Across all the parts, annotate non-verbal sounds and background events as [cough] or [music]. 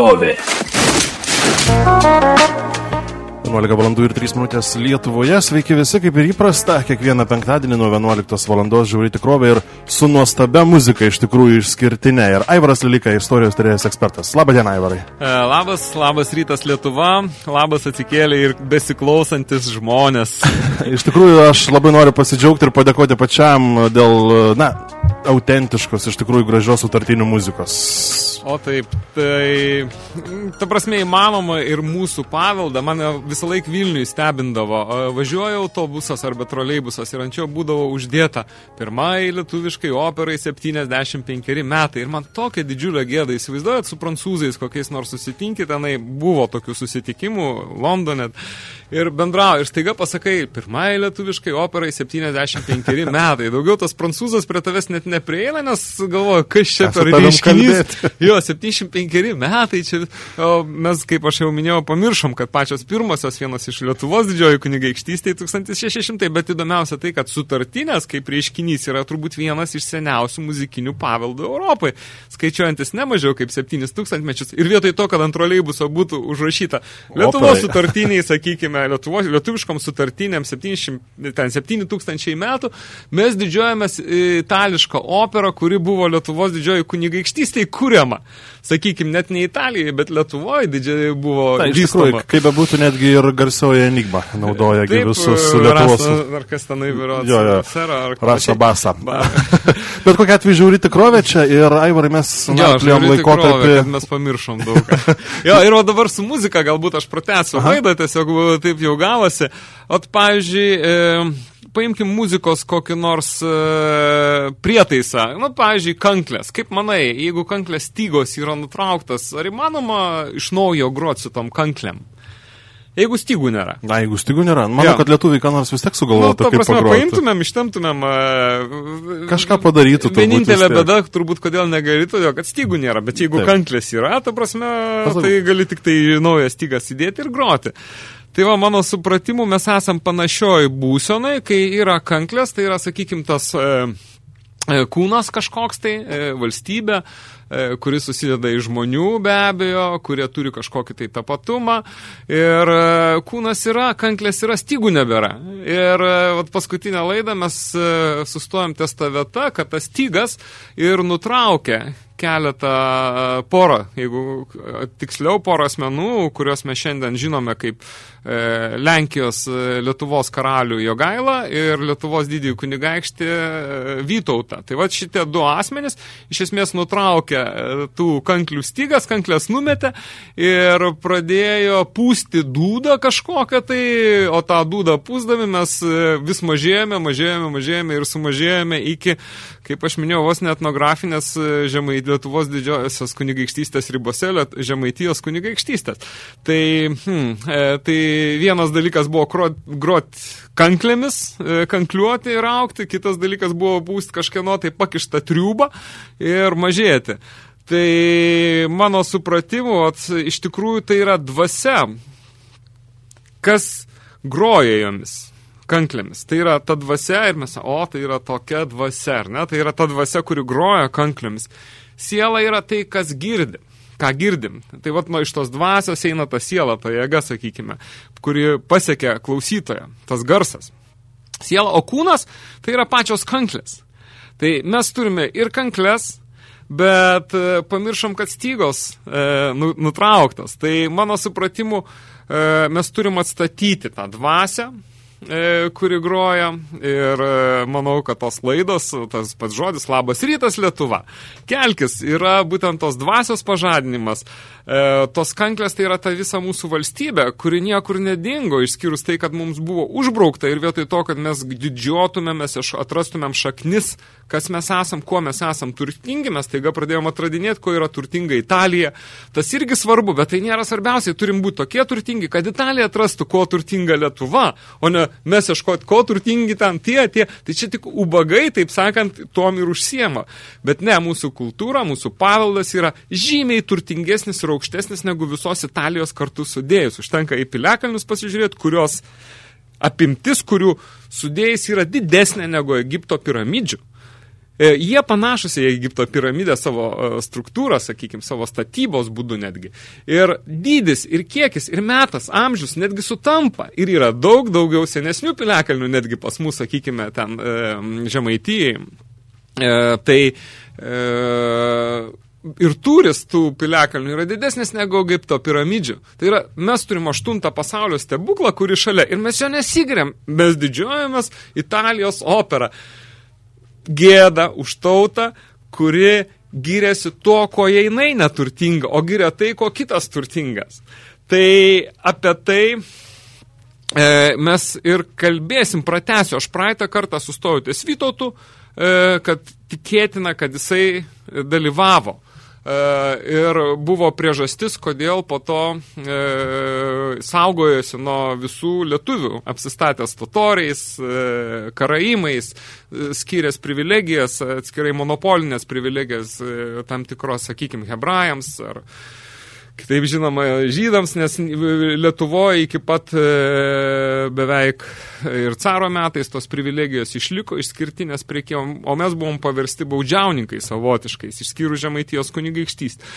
tikrovė. 11 valandų ir 3 minutės Lietuvoje. Sveiki visi, kaip ir įprasta, kiekvieną penktadienį nuo 11 valandos žiūri tikrovę ir su nuostabia muzika iš tikrųjų išskirtinė. Ir Aivaras Lilika, istorijos turėjęs ekspertas. Labą dieną, Aivarai. E, labas, labas rytas Lietuva, labas atsikėlė ir besiklausantis žmonės. [laughs] iš tikrųjų, aš labai noriu pasidžiaugti ir padėkoti pačiam dėl, na, autentiškos, iš tikrųjų gražios sutartinių muzikos. O taip, tai, ta prasme, įmanoma ir mūsų paveldą, mane visą laiką Vilniui stebindavo. Važiuoja autobusas arba troleibusas ir ančiau būdavo uždėta pirmai lietuviškai operai 75 metai. Ir man tokia didžiulė gėda, įsivaizduojat, su prancūzais kokiais nors susitinkit, tenai buvo tokių susitikimų Londone ir bendrauja. Ir staiga pasakai, pirmai lietuviškai operai 75 metai. Daugiau tas prancūzas prie tavęs net neprieina, nes galvoju, kas čia per reiškinys. [laughs] Jo, 75 metai čia. O mes, kaip aš jau minėjau, pamiršom, kad pačios pirmosios vienas iš Lietuvos didžioji kunigaikštystė 1600, bet įdomiausia tai, kad sutartinės kaip reiškinys yra turbūt vienas iš seniausių muzikinių paveldų Europai, skaičiuojantis ne mažiau kaip 7000 mečius. Ir vietoj to, kad ant troleibuso būtų užrašyta Lietuvos Operai. sutartiniai, sakykime, Lietuvos, lietuviškom sutartinėm 700, ten 7000 metų, mes didžiuojamės itališką operą, kuri buvo Lietuvos didžioji kunigaikštystė kuriama. Sakykime, net ne Italijoje, bet Lietuvoje didžiai buvo Ta, iš tikrųjų, kaip be būtų, netgi ir garsioji enigma naudoja Taip, visus Lietuvos. Rasa, ar kas tenai vyro? Jo, jo. Sera, ar Rasa Basa. Ba. [laughs] bet kokia atveju žiūri tikrovė čia ir Aivarai mes narpliom laikotarpį. Mes pamiršom daug. [laughs] jo, ir o dabar su muzika galbūt aš pratęsiu laidą, tiesiog taip jau gavosi. O, pavyzdžiui, e, paimkim muzikos kokį nors e, prietaisą. Nu, pavyzdžiui, kanklės. Kaip manai, jeigu kanklės stygos yra nutrauktas, ar įmanoma iš naujo groti su tom kanklėm? Jeigu stygų nėra. Na, jeigu stygų nėra. Manau, ja. kad lietuviai ką nors vis tiek sugalvotų, nu, kaip prasme, pagroti. Paimtumėm, ištemtumėm. Uh, Kažką padarytų. Vienintelė bėda, turbūt, kodėl negali, todėl, kad stygų nėra. Bet jeigu Taip. kanklės yra, ta prasme, Pasam. tai gali tik tai naują stygą įdėti ir groti. Tai va, mano supratimu, mes esam panašioj būsenai, kai yra kanklės, tai yra, sakykim, tas e, e, kūnas kažkoks tai, e, valstybė, e, kuris susideda iš žmonių be abejo, kurie turi kažkokį tai tapatumą. Ir e, kūnas yra, kanklės yra, stygų nebėra. Ir e, vat, paskutinę laidą mes e, sustojom ties tą vietą, kad tas stygas ir nutraukė keletą e, porą, jeigu e, tiksliau porą asmenų, kuriuos mes šiandien žinome kaip e, Lenkijos Lietuvos karalių Jogailą ir Lietuvos didįjį kunigaikštį Vytautą. Tai va šitie du asmenys iš esmės nutraukė tų kanklių stygas, kanklės numetė ir pradėjo pūsti dūdą kažkokią tai, o tą dūdą pūsdami mes vis mažėjame, mažėjame, mažėjame ir sumažėjame iki, kaip aš minėjau, vos netnografinės žemai Lietuvos didžiosios kunigaikštystės ribose, Žemaitijos kunigaikštystės. Tai, hmm, e, tai vienas dalykas buvo grot, grot kanklėmis, e, kankliuoti ir aukti, kitas dalykas buvo būst kažkieno tai pakištą triubą ir mažėti. Tai mano supratimu, at, iš tikrųjų tai yra dvasia, kas groja jomis kanklėmis. Tai yra ta dvasia ir mes, o, tai yra tokia dvasia, ar ne? Tai yra ta dvasia, kuri groja kanklėmis. Siela yra tai, kas girdi ką girdim. Tai vat nuo iš tos dvasios eina ta siela, ta jėga, sakykime, kuri pasiekia klausytoją, tas garsas. Siela, o kūnas tai yra pačios kanklės. Tai mes turime ir kanklės, bet e, pamiršom, kad stygos e, nu, nutrauktas. Tai mano supratimu, e, mes turim atstatyti tą dvasę, kuri groja. Ir e, manau, kad tos laidos, tas pats žodis labas rytas Lietuva, kelkis yra būtent tos dvasios pažadinimas, e, tos kanklės tai yra ta visa mūsų valstybė, kuri niekur nedingo, išskyrus tai, kad mums buvo užbraukta ir vietoj to, kad mes didžiuotumėmės, atrastumėm šaknis, kas mes esam, kuo mes esam turtingi, mes taiga pradėjom atradinėti, kuo yra turtinga Italija. Tas irgi svarbu, bet tai nėra svarbiausiai, turim būti tokie turtingi, kad Italija atrastų, kuo turtinga Lietuva, o ne mes ieškoti, ko turtingi ten tie, tie, tai čia tik ubagai, taip sakant, tom ir užsiema. Bet ne, mūsų kultūra, mūsų paveldas yra žymiai turtingesnis ir aukštesnis negu visos Italijos kartu sudėjus. Užtenka į piliakalnius pasižiūrėti, kurios apimtis, kurių sudėjus yra didesnė negu Egipto piramidžių. E, jie panašus į Egipto piramidę savo e, struktūrą, sakykime, savo statybos būdu netgi. Ir dydis, ir kiekis, ir metas, amžius netgi sutampa. Ir yra daug daugiau senesnių piliakalnių netgi pas mus, sakykime, ten e, žemaitijai. E, tai e, ir turis tų piliakalnių yra didesnis negu Egipto piramidžių. Tai yra, mes turim aštuntą pasaulio stebuklą, kuri šalia. Ir mes jo nesigiriam. Mes didžiuojamės Italijos operą gėda už tautą, kuri giriasi tuo, ko jinai neturtinga, o giria tai, ko kitas turtingas. Tai apie tai e, mes ir kalbėsim, pratesiu. Aš praeitą kartą sustojau ties Vytautu, e, kad tikėtina, kad jisai dalyvavo ir buvo priežastis, kodėl po to e, saugojosi nuo visų lietuvių, apsistatęs totoriais, e, karaimais, e, skyręs privilegijas, atskirai monopolinės privilegijas e, tam tikros, sakykime, hebrajams ar Kitaip žinoma, žydams, nes Lietuvoje iki pat e, beveik ir caro metais tos privilegijos išliko išskirtinės priekė, o mes buvom paversti baudžiauninkai savotiškais, išskyrus žemaitijos kunigaikštystę.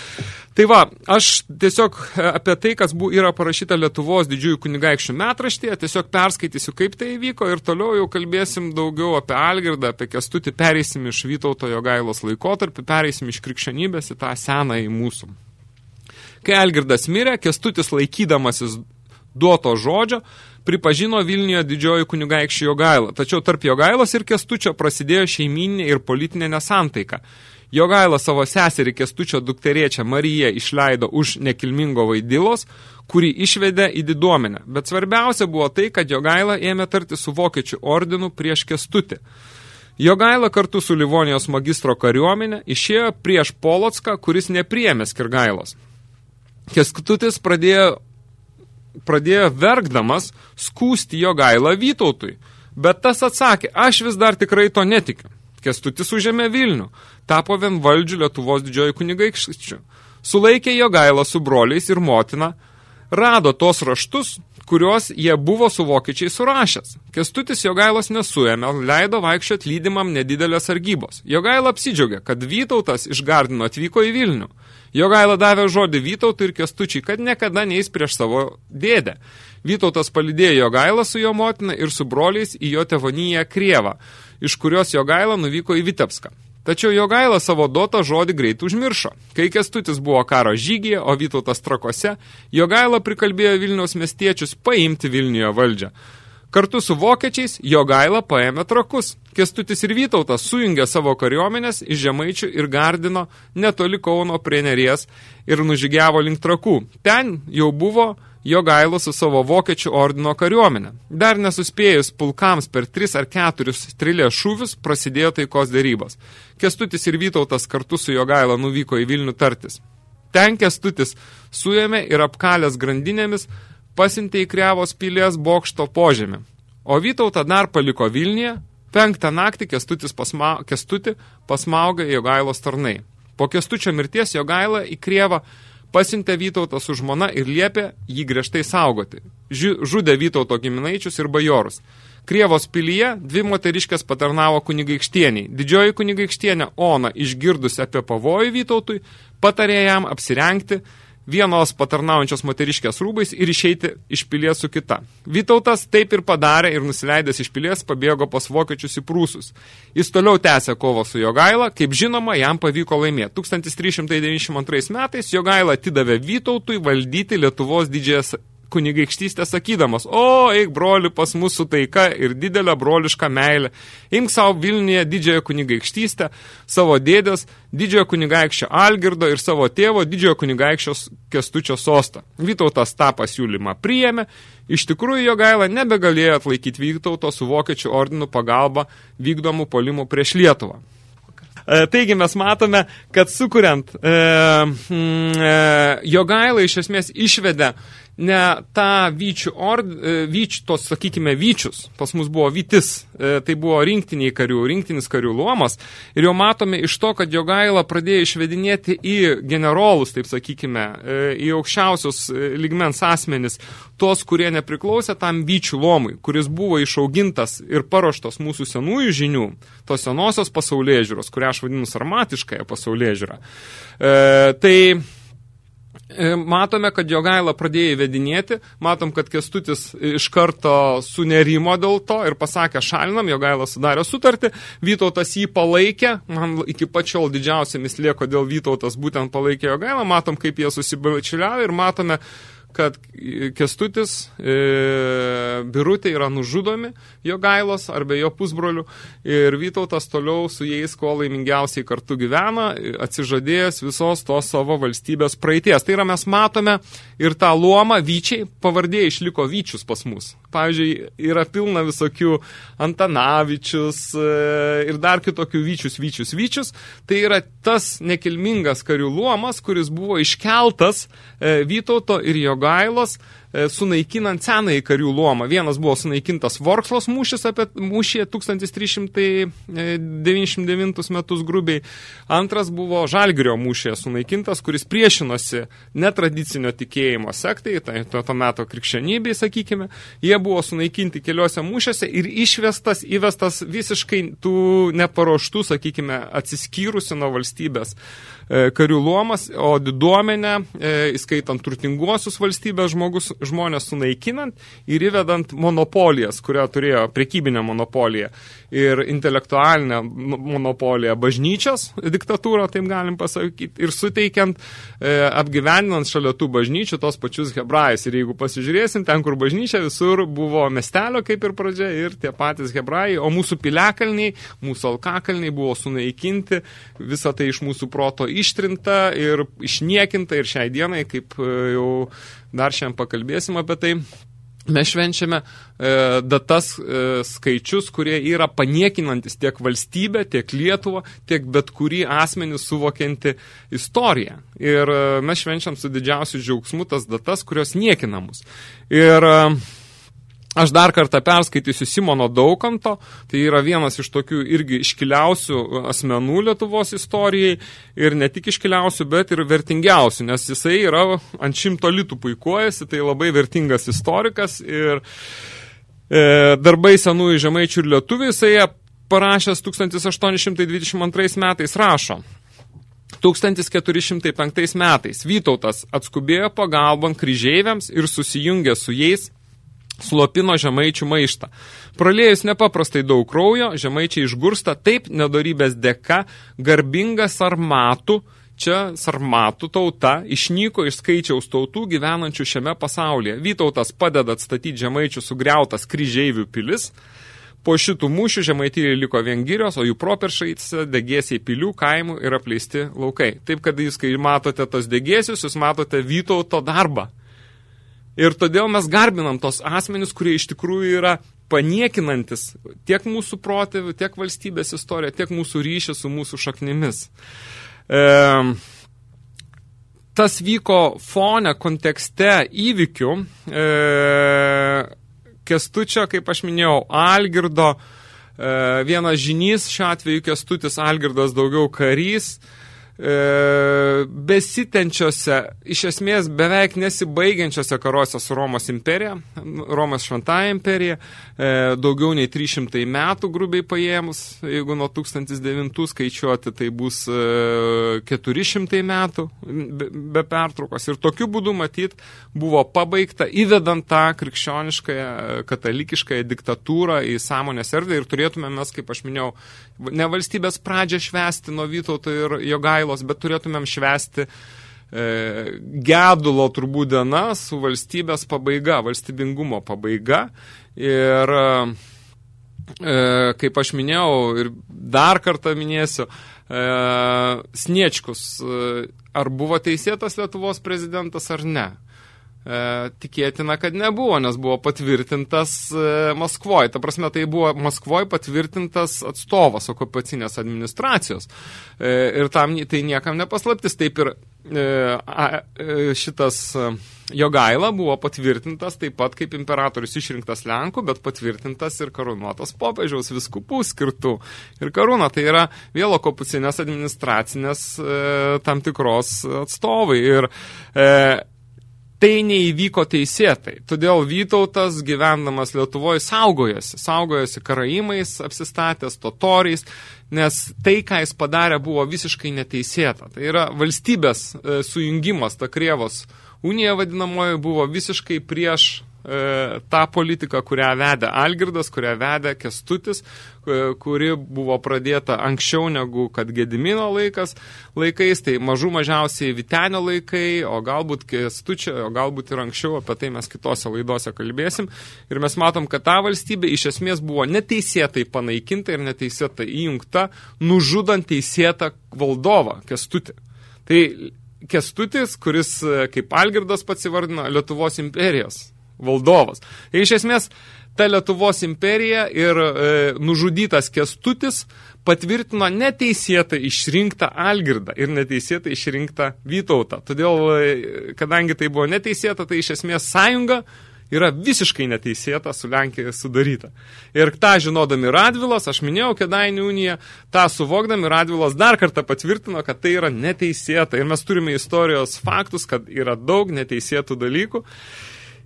Tai va, aš tiesiog apie tai, kas bu, yra parašyta Lietuvos didžiųjų kunigaikščių metraštėje, tiesiog perskaitysiu, kaip tai įvyko ir toliau jau kalbėsim daugiau apie Algirdą, apie Kestutį, pereisim iš Vytauto Jogailos laikotarpį, pereisim iš krikščionybės į tą seną į mūsų. Kai Algirdas mirė, Kestutis laikydamasis duoto žodžio, pripažino Vilniuje didžioji kunigaikščių Jogailą, tačiau tarp Jogailos ir Kestučio prasidėjo šeiminė ir politinė nesantaika. Jogaila savo seserį Kestučio dukteriečią Mariją išleido už nekilmingo vaidilos, kurį išvedė į diduomenę. Bet svarbiausia buvo tai, kad Jogaila ėmė tarti su vokiečių ordinu prieš Kestutį. Jogaila kartu su Livonijos magistro kariuomenė išėjo prieš Polotską, kuris nepriėmė Skirgailos. Keskututis pradėjo, pradėjo verkdamas skūsti jo gailą Vytautui, bet tas atsakė, aš vis dar tikrai to netikiu. Kestutis užėmė Vilnių, tapo vienvaldžių Lietuvos didžioji kunigaikščių. Sulaikė jo gailą su broliais ir motina, rado tos raštus, kuriuos jie buvo su vokiečiai surašęs. Kestutis Jogailos nesuėmė, leido vaikščiot lydimam nedidelės argybos. Jogaila apsidžiaugė, kad Vytautas iš Gardino atvyko į Vilnių. Jogaila davė žodį Vytautui ir Kestučiai, kad niekada neįs prieš savo dėdę. Vytautas palidėjo Jogailą su jo motina ir su broliais į jo tevonyje Krievą, iš kurios Jogaila nuvyko į Vitebską. Tačiau Jogaila savo duotą žodį greit užmiršo. Kai Kestutis buvo karo žygyje, o Vytautas trakose, Jogaila prikalbėjo Vilniaus miestiečius paimti Vilniuje valdžią. Kartu su vokiečiais Jogaila paėmė trakus. Kestutis ir Vytautas sujungė savo kariuomenės iš Žemaičių ir Gardino netoli Kauno prie Neries ir nužygiavo link trakų. Ten jau buvo Jogailo su savo vokiečių ordino kariuomenė. Dar nesuspėjus pulkams per tris ar keturius trilės šūvius prasidėjo taikos dėrybos. Kestutis ir Vytautas kartu su Jogailo nuvyko į Vilnių tartis. Ten Kestutis suėmė ir apkalęs grandinėmis pasintė į Krevos pilies bokšto požemį. O Vytautą dar paliko Vilniuje, penktą naktį Kestutis pasma, Kestutį pasmauga Jogailos tarnai. Po Kestučio mirties Jogaila į Krievą pasintė Vytautą su žmona ir liepė jį griežtai saugoti. Žudė Vytauto giminaičius ir bajorus. Krievos pilyje dvi moteriškės patarnavo kunigaikštieniai. Didžioji kunigaikštienė Ona, išgirdus apie pavojų Vytautui, patarė jam apsirengti, vienos patarnaujančios moteriškės rūbais ir išeiti iš pilies su kita. Vytautas taip ir padarė ir nusileidęs iš pilies pabėgo pas vokiečius į prūsus. Jis toliau tęsė kovą su Jogaila, kaip žinoma, jam pavyko laimėti. 1392 metais Jogaila atidavė Vytautui valdyti Lietuvos didžiąją kunigaikštystę sakydamas, o, eik broli pas mūsų taika ir didelę brolišką meilę, imk savo Vilniuje didžiąją kunigaikštystę, savo dėdės, didžiojo kunigaikščio Algirdo ir savo tėvo didžiojo kunigaikščio Kestučio sostą. Vytautas tą pasiūlymą priėmė, iš tikrųjų jo gaila nebegalėjo atlaikyti Vytauto su vokiečių ordinų pagalba vykdomų polimų prieš Lietuvą. E, taigi mes matome, kad sukuriant e, mm, e, Jogailą iš esmės išvedė ne tą vyčių, or, e, vyč, tos, sakykime, vyčius, pas mus buvo vytis, e, tai buvo rinktiniai karių, rinktinis karių luomas, ir jau matome iš to, kad Jogaila pradėjo išvedinėti į generolus, taip sakykime, e, į aukščiausius ligmens asmenis, tos, kurie nepriklausė tam vyčių luomui, kuris buvo išaugintas ir paruoštos mūsų senųjų žinių, tos senosios pasaulyje žiūros, kurią aš vadinu sarmatiškąją pasaulyje žiūrą. E, tai matome, kad Jogaila pradėjo įvedinėti, matom, kad Kestutis iš karto sunerimo dėl to ir pasakė šalinam, Jogaila sudarė sutartį, Vytautas jį palaikė, man iki pačiol didžiausia mislė, kodėl Vytautas būtent palaikė Jogailą, matom, kaip jie susibačiuliavo ir matome, kad Kestutis, e, Birutė yra nužudomi jo gailos arba jo pusbrolių ir Vytautas toliau su jais kuo laimingiausiai kartu gyvena, atsižadėjęs visos tos savo valstybės praeities. Tai yra mes matome ir tą luomą Vyčiai, pavardė išliko Vyčius pas mus. Pavyzdžiui, yra pilna visokių Antanavičius e, ir dar kitokių Vyčius, Vyčius, Vyčius. Tai yra tas nekilmingas karių luomas, kuris buvo iškeltas e, Vytauto ir jo Jogailos E, sunaikinant senąjį karių luomą. Vienas buvo sunaikintas Vorkslos mūšis apie mūšį 1399 metus grubiai. Antras buvo Žalgirio mūšė sunaikintas, kuris priešinosi netradicinio tikėjimo sektai, tai to, to meto krikščionybei, sakykime. Jie buvo sunaikinti keliose mūšiuose ir išvestas, įvestas visiškai tų neparuoštų, sakykime, atsiskyrusi nuo valstybės e, karių luomas, o diduomenė, e, įskaitant turtinguosius valstybės žmogus, žmonės sunaikinant ir įvedant monopolijas, kurią turėjo prekybinę monopoliją ir intelektualinę monopoliją bažnyčios diktatūrą, taip galim pasakyti, ir suteikiant, e, apgyvendinant šalia tų bažnyčių tos pačius hebrajus. Ir jeigu pasižiūrėsim, ten, kur bažnyčia, visur buvo miestelio kaip ir pradžia ir tie patys hebrajai, o mūsų piliakalniai, mūsų alkakalniai buvo sunaikinti, visa tai iš mūsų proto ištrinta ir išniekinta ir šiai dienai, kaip e, jau dar šiandien pakalbėsim apie tai, mes švenčiame e, datas e, skaičius, kurie yra paniekinantis tiek valstybę, tiek Lietuvą, tiek bet kurį asmenį suvokianti istoriją. Ir e, mes švenčiam su didžiausiu džiaugsmu tas datas, kurios niekina mus. Ir e, Aš dar kartą perskaitysiu Simono Daukanto, tai yra vienas iš tokių irgi iškiliausių asmenų Lietuvos istorijai. Ir ne tik iškiliausių, bet ir vertingiausių, nes jisai yra ant šimto litų puikuojasi, tai labai vertingas istorikas. Ir e, darbai senųjų žemaičių ir lietuvių jisai parašęs 1822 metais rašo. 1405 metais Vytautas atskubėjo pagalbant kryžeiviams ir susijungė su jais slopino žemaičių maištą. Praliejus nepaprastai daug kraujo, žemaičiai išgursta taip nedorybės dėka, garbingas armatų, čia sarmatų tauta išnyko iš skaičiaus tautų gyvenančių šiame pasaulyje. Vytautas padeda atstatyti žemaičių sugriautas kryžeivių pilis, Po šitų mūšių žemaitijai liko vengirios, o jų properšais degėsiai pilių, kaimų ir apleisti laukai. Taip, kad jūs, kai matote tos degėsius, jūs matote Vytauto darbą. Ir todėl mes garbinam tos asmenis, kurie iš tikrųjų yra paniekinantis tiek mūsų protėvių, tiek valstybės istoriją, tiek mūsų ryšį su mūsų šaknimis. E, tas vyko fone kontekste įvykių. E, Kestučio, kaip aš minėjau, Algirdo, e, vienas žinys, šiuo atveju Kestutis Algirdas daugiau karys, e, besitenčiose, iš esmės beveik nesibaigiančiose karuose su Romos imperija, Romos šventąją imperiją, e, daugiau nei 300 metų grubiai paėmus, jeigu nuo 1009 skaičiuoti, tai bus e, 400 metų be, be pertraukos. Ir tokiu būdu, matyt, buvo pabaigta įvedant tą krikščioniškąją, katalikiškąją diktatūrą į sąmonės erdvę ir turėtume mes, kaip aš minėjau, ne valstybės pradžią švesti nuo Vytauto ir Jogailos, bet turėtumėm švesti e, gedulo turbūt diena su valstybės pabaiga, valstybingumo pabaiga. Ir e, kaip aš minėjau ir dar kartą minėsiu, e, Sniečkus, e, ar buvo teisėtas Lietuvos prezidentas ar ne? E, tikėtina, kad nebuvo, nes buvo patvirtintas e, Maskvoje. Ta prasme, tai buvo Maskvoje patvirtintas atstovas okupacinės administracijos. E, ir tam tai niekam nepaslaptis. Taip ir šitas Jogaila buvo patvirtintas taip pat kaip imperatorius išrinktas Lenkų, bet patvirtintas ir karūnuotas popiežiaus viskupų skirtų. Ir karūna tai yra vėlo kopucinės administracinės tam tikros atstovai. Ir tai neįvyko teisėtai. Todėl Vytautas gyvendamas Lietuvoje saugojosi. Saugojosi karaimais, apsistatęs totoriais, nes tai, ką jis padarė, buvo visiškai neteisėta. Tai yra valstybės e, sujungimas, ta krievos Unija vadinamoji buvo visiškai prieš tą politiką, kurią vedė Algirdas, kurią vedė Kestutis, e, kuri buvo pradėta anksčiau negu kad Gedimino laikas, laikais, tai mažų mažiausiai Vitenio laikai, o galbūt Kestučio, o galbūt ir anksčiau, apie tai mes kitose laidose kalbėsim. Ir mes matom, kad ta valstybė iš esmės buvo neteisėtai panaikinta ir neteisėtai įjungta, nužudant teisėtą valdovą Kestutį. Tai Kestutis, kuris, e, kaip Algirdas pats įvardino, Lietuvos imperijos valdovas. Ir iš esmės, ta Lietuvos imperija ir e, nužudytas Kestutis patvirtino neteisėtai išrinktą Algirdą ir neteisėtai išrinktą Vytautą. Todėl, e, kadangi tai buvo neteisėta, tai iš esmės sąjunga yra visiškai neteisėta su Lenkija sudaryta. Ir tą žinodami Radvilas, aš minėjau Kedainių uniją, tą suvokdami Radvilas dar kartą patvirtino, kad tai yra neteisėta. Ir mes turime istorijos faktus, kad yra daug neteisėtų dalykų.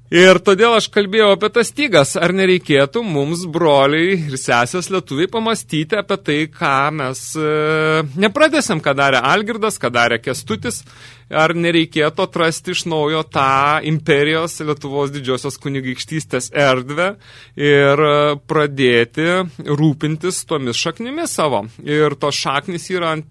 Ir todėl aš kalbėjau apie tas stygas, ar nereikėtų mums, broliai ir sesės lietuviai, pamastyti apie tai, ką mes e, nepradėsim, ką darė Algirdas, ką darė Kestutis, ar nereikėtų atrasti iš naujo tą imperijos Lietuvos didžiosios kunigaikštystės erdvę ir e, pradėti rūpintis tomis šaknimis savo. Ir tos šaknis yra ant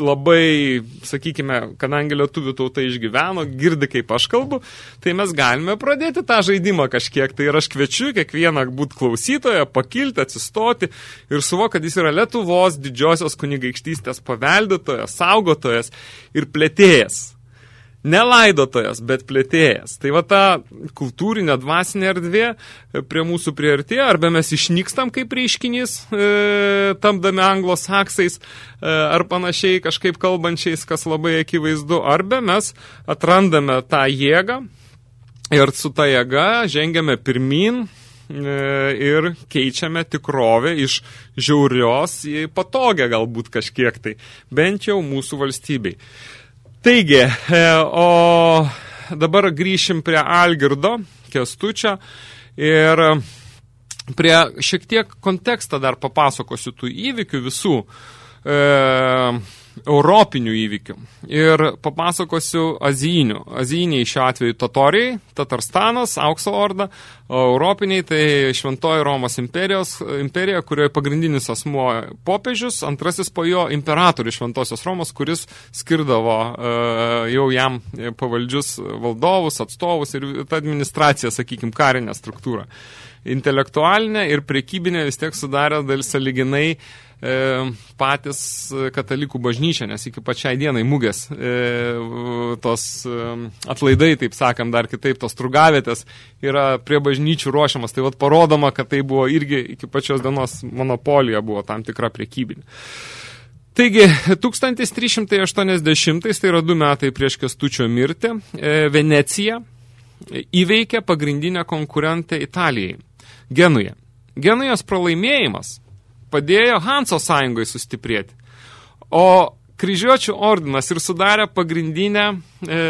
labai, sakykime, kadangi lietuvių tauta išgyveno, girdi kaip aš kalbu, tai mes galime pradėti tą žaidimą kažkiek. Tai ir aš kviečiu kiekvieną būt klausytoją, pakilti, atsistoti ir suvo, kad jis yra Lietuvos didžiosios kunigaikštystės paveldėtojas, saugotojas ir plėtėjas ne laidotojas, bet plėtėjas. Tai va ta kultūrinė dvasinė erdvė e, prie mūsų priartėjo, arba mes išnykstam kaip reiškinys, e, tamdami anglosaksais e, ar panašiai kažkaip kalbančiais, kas labai akivaizdu, arba mes atrandame tą jėgą ir su ta jėga žengiame pirmin, e, ir keičiame tikrovę iš žiaurios į patogią galbūt kažkiek tai, bent jau mūsų valstybei. Taigi, e, o dabar grįšim prie Algirdo, Kestučio ir prie šiek tiek kontekstą dar papasakosiu tų įvykių visų. E, europinių įvykių. Ir papasakosiu azijinių. Azijiniai šiuo atveju Totoriai, Tatarstanas, Aukso orda, o europiniai tai Šventoji Romos imperijos, imperija, kurioje pagrindinis asmuo popiežius, antrasis po jo imperatorius Šventosios Romos, kuris skirdavo uh, jau jam pavaldžius valdovus, atstovus ir ta administracija, sakykime, karinę struktūrą. Intelektualinė ir prekybinė vis tiek sudarė dėl saliginai e, patys katalikų bažnyčia, nes iki pačiai dienai mugės e, tos e, atlaidai, taip sakant, dar kitaip, tos trugavėtės yra prie bažnyčių ruošiamas. Tai vat parodoma, kad tai buvo irgi iki pačios dienos monopolija buvo tam tikra priekybinė. Taigi, 1380, tai yra du metai prieš Kestučio mirtį, e, Venecija įveikė pagrindinę konkurentę Italijai – Genuje. Genujos pralaimėjimas padėjo Hanso sąjungai sustiprėti. O kryžiuočių ordinas ir sudarė pagrindinę e,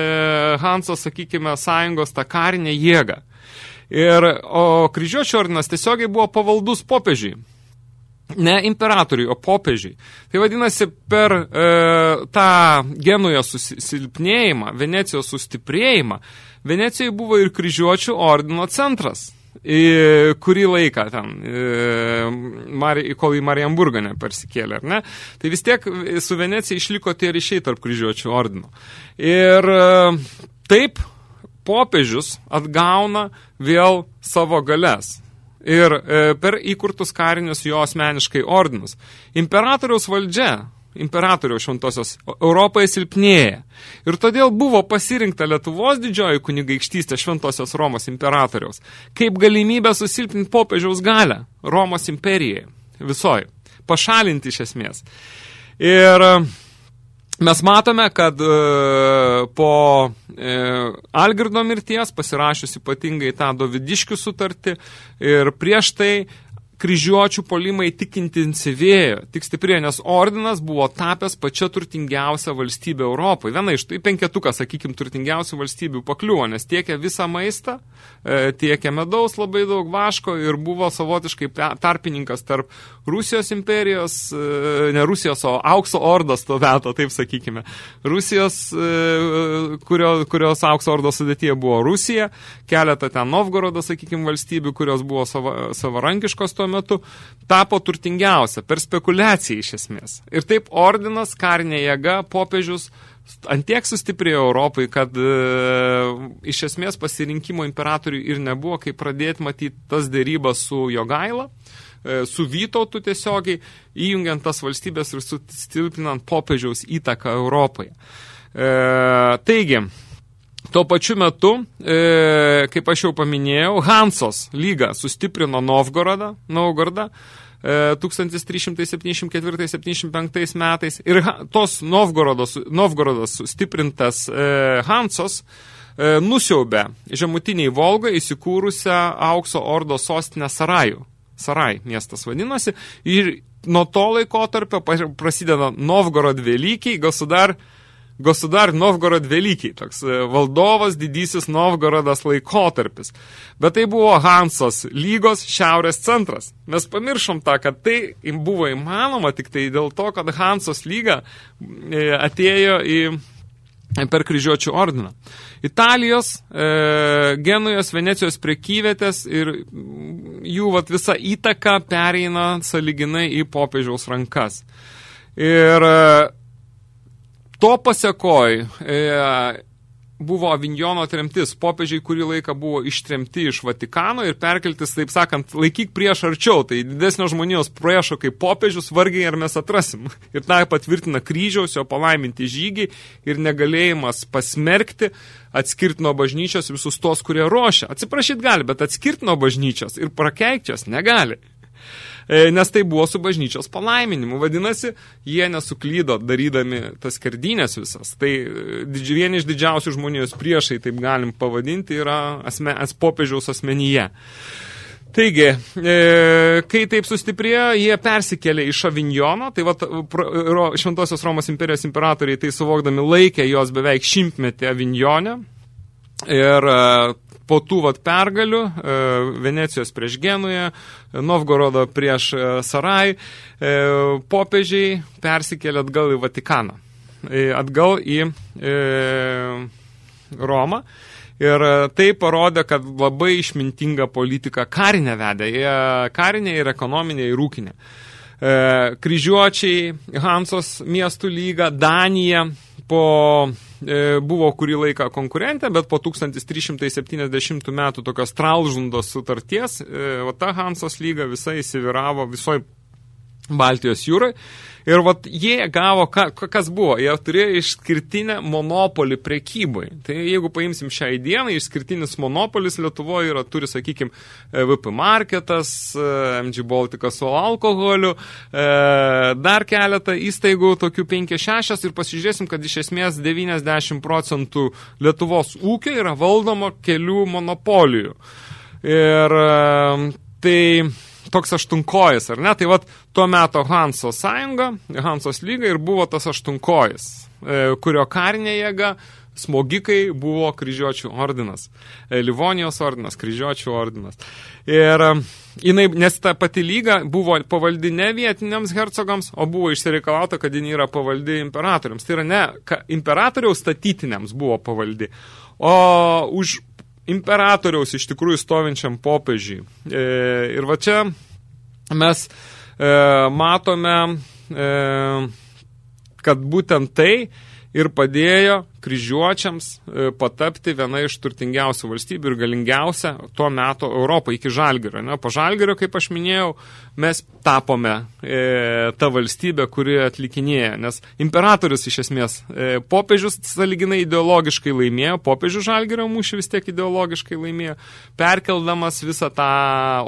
Hanso, sakykime, sąjungos tą karinę jėgą. Ir, o kryžiuočių ordinas tiesiogiai buvo pavaldus popiežiui. Ne imperatoriui, o popiežiui. Tai vadinasi, per e, tą Genujo susilpnėjimą, Venecijos sustiprėjimą, Venecijoje buvo ir kryžiuočių ordino centras kurį laiką ten, kol į Mariamburgą nepersikėlė, ar ne? Tai vis tiek su Venecija išliko tie ryšiai tarp kryžiuočių ordino. Ir e, taip popiežius atgauna vėl savo galės. Ir e, per įkurtus karinius jo asmeniškai ordinus. Imperatoriaus valdžia imperatoriaus šventosios Europoje silpnėja. Ir todėl buvo pasirinkta Lietuvos didžioji kunigaikštystė šventosios Romos imperatoriaus, kaip galimybę susilpninti popiežiaus galę Romos imperijai visoji, pašalinti iš esmės. Ir mes matome, kad e, po e, Algirdo mirties, pasirašius ypatingai tą Dovidiškių sutartį ir prieš tai kryžiuočių polimai tik intensyvėjo, tik stiprėjo, nes ordinas buvo tapęs pačia turtingiausia valstybė Europoje. Viena iš tai penketuką, sakykime, turtingiausių valstybių pakliuvo, nes tiekė visą maistą, e, tiekė medaus labai daug vaško ir buvo savotiškai tarpininkas tarp Rusijos imperijos, e, ne Rusijos, o aukso ordos to meto, taip sakykime. Rusijos, e, kurio, kurios aukso ordos sudėtyje buvo Rusija, keletą ten Novgorodo, sakykime, valstybių, kurios buvo sava, savarankiškos to tuo metu tapo turtingiausia per spekulaciją iš esmės. Ir taip ordinas, karinė jėga, popiežius antiek sustiprėjo Europai, kad e, iš esmės pasirinkimo imperatoriui ir nebuvo, kai pradėti matyti tas dėrybas su Jogaila, e, su Vytautu tiesiogiai, įjungiant tas valstybės ir sustilpinant popiežiaus įtaką Europai. E, taigi, Tuo pačiu metu, e, kaip aš jau paminėjau, Hansos lyga sustiprino Novgorodą, Novgorodą e, 1374-75 metais ir tos Novgorodos, Novgorodas sustiprintas e, Hansos e, nusiaubė žemutiniai Volgą įsikūrusią aukso ordo sostinę Sarajų. Sarai miestas vadinosi ir nuo to laikotarpio prasideda Novgorod Velykiai, gal sudar dar Gosudar Novgorod Velykiai, toks valdovas didysis Novgorodas laikotarpis. Bet tai buvo Hansos lygos šiaurės centras. Mes pamiršom tą, kad tai buvo įmanoma tik tai dėl to, kad Hansos lyga atėjo į per kryžiuočių ordiną. Italijos, e, Genujos, Venecijos prekyvietės ir jų vat, visa įtaka pereina saliginai į popiežiaus rankas. Ir e, To pasiekoj e, buvo Avignono tremtis. Popiežiai kurį laiką buvo ištremti iš Vatikano ir perkeltis, taip sakant, laikyk prieš arčiau. Tai didesnio žmonijos priešo kaip popiežius vargiai ar mes atrasim. Ir tai patvirtina kryžiaus jo palaiminti žygį ir negalėjimas pasmerkti, atskirti nuo bažnyčios visus tos, kurie ruošia. Atsiprašyti gali, bet atskirti nuo bažnyčios ir prakeikčios negali. E, nes tai buvo su bažnyčios palaiminimu. Vadinasi, jie nesuklydo darydami tas kardynės visas. Tai e, vieni iš didžiausių žmonijos priešai, taip galim pavadinti, yra asme, as popiežiaus asmenyje. Taigi, e, kai taip sustiprėjo, jie persikėlė iš Avignono, tai vat, ro, Šventosios Romos imperijos imperatoriai tai suvokdami laikė jos beveik šimtmetį Avignone ir e, po tų vat pergalių e, Venecijos prieš Genują, Novgorodo prieš e, Sarai, e, popiežiai persikėlė atgal į Vatikaną, atgal į Romą. Ir tai parodė, kad labai išmintinga politika karinė vedė, karinė ir ekonominė ir rūkinė. Kryžiuočiai, Hansos miestų lyga, Danija po buvo kurį laiką konkurentė, bet po 1370 metų tokios Tralžundos sutarties, e, o ta Hansos lyga visai įsiviravo visoj Baltijos jūrai Ir vat jie gavo, ka, kas buvo, jie turėjo išskirtinę monopolį prekybai. Tai jeigu paimsim šią dieną, išskirtinis monopolis Lietuvoje yra, turi, sakykime, VP marketas, e, MG Baltikas su alkoholiu, e, dar keletą įstaigų, tokių 5-6 ir pasižiūrėsim, kad iš esmės 90 procentų Lietuvos ūkio yra valdoma kelių monopolijų. Ir e, tai toks aštunkojas, ar ne? Tai vat tuo metu Hanso sąjunga, Hansos lyga ir buvo tas aštunkojas, e, kurio karinė jėga smogikai buvo kryžiuočių ordinas. E, Livonijos ordinas, kryžiuočių ordinas. Ir e, jinai, nes ta pati lyga buvo pavaldi ne vietiniams hercogams, o buvo išsireikalauta, kad jinai yra pavaldi imperatoriams. Tai yra ne imperatoriaus statytiniams buvo pavaldi, o už imperatoriaus iš tikrųjų stovinčiam popiežiui. E, ir va čia mes e, matome, e, kad būtent tai ir padėjo kryžiuočiams e, patapti viena iš turtingiausių valstybių ir galingiausia tuo metu Europą iki Žalgirio. Ne? Po Žalgirio, kaip aš minėjau, mes tapome e, ta valstybė, kuri atlikinėja, nes imperatorius iš esmės, e, popiežius saliginai ideologiškai laimėjo, popiežių Žalgirio mūšį vis tiek ideologiškai laimėjo, perkeldamas visą tą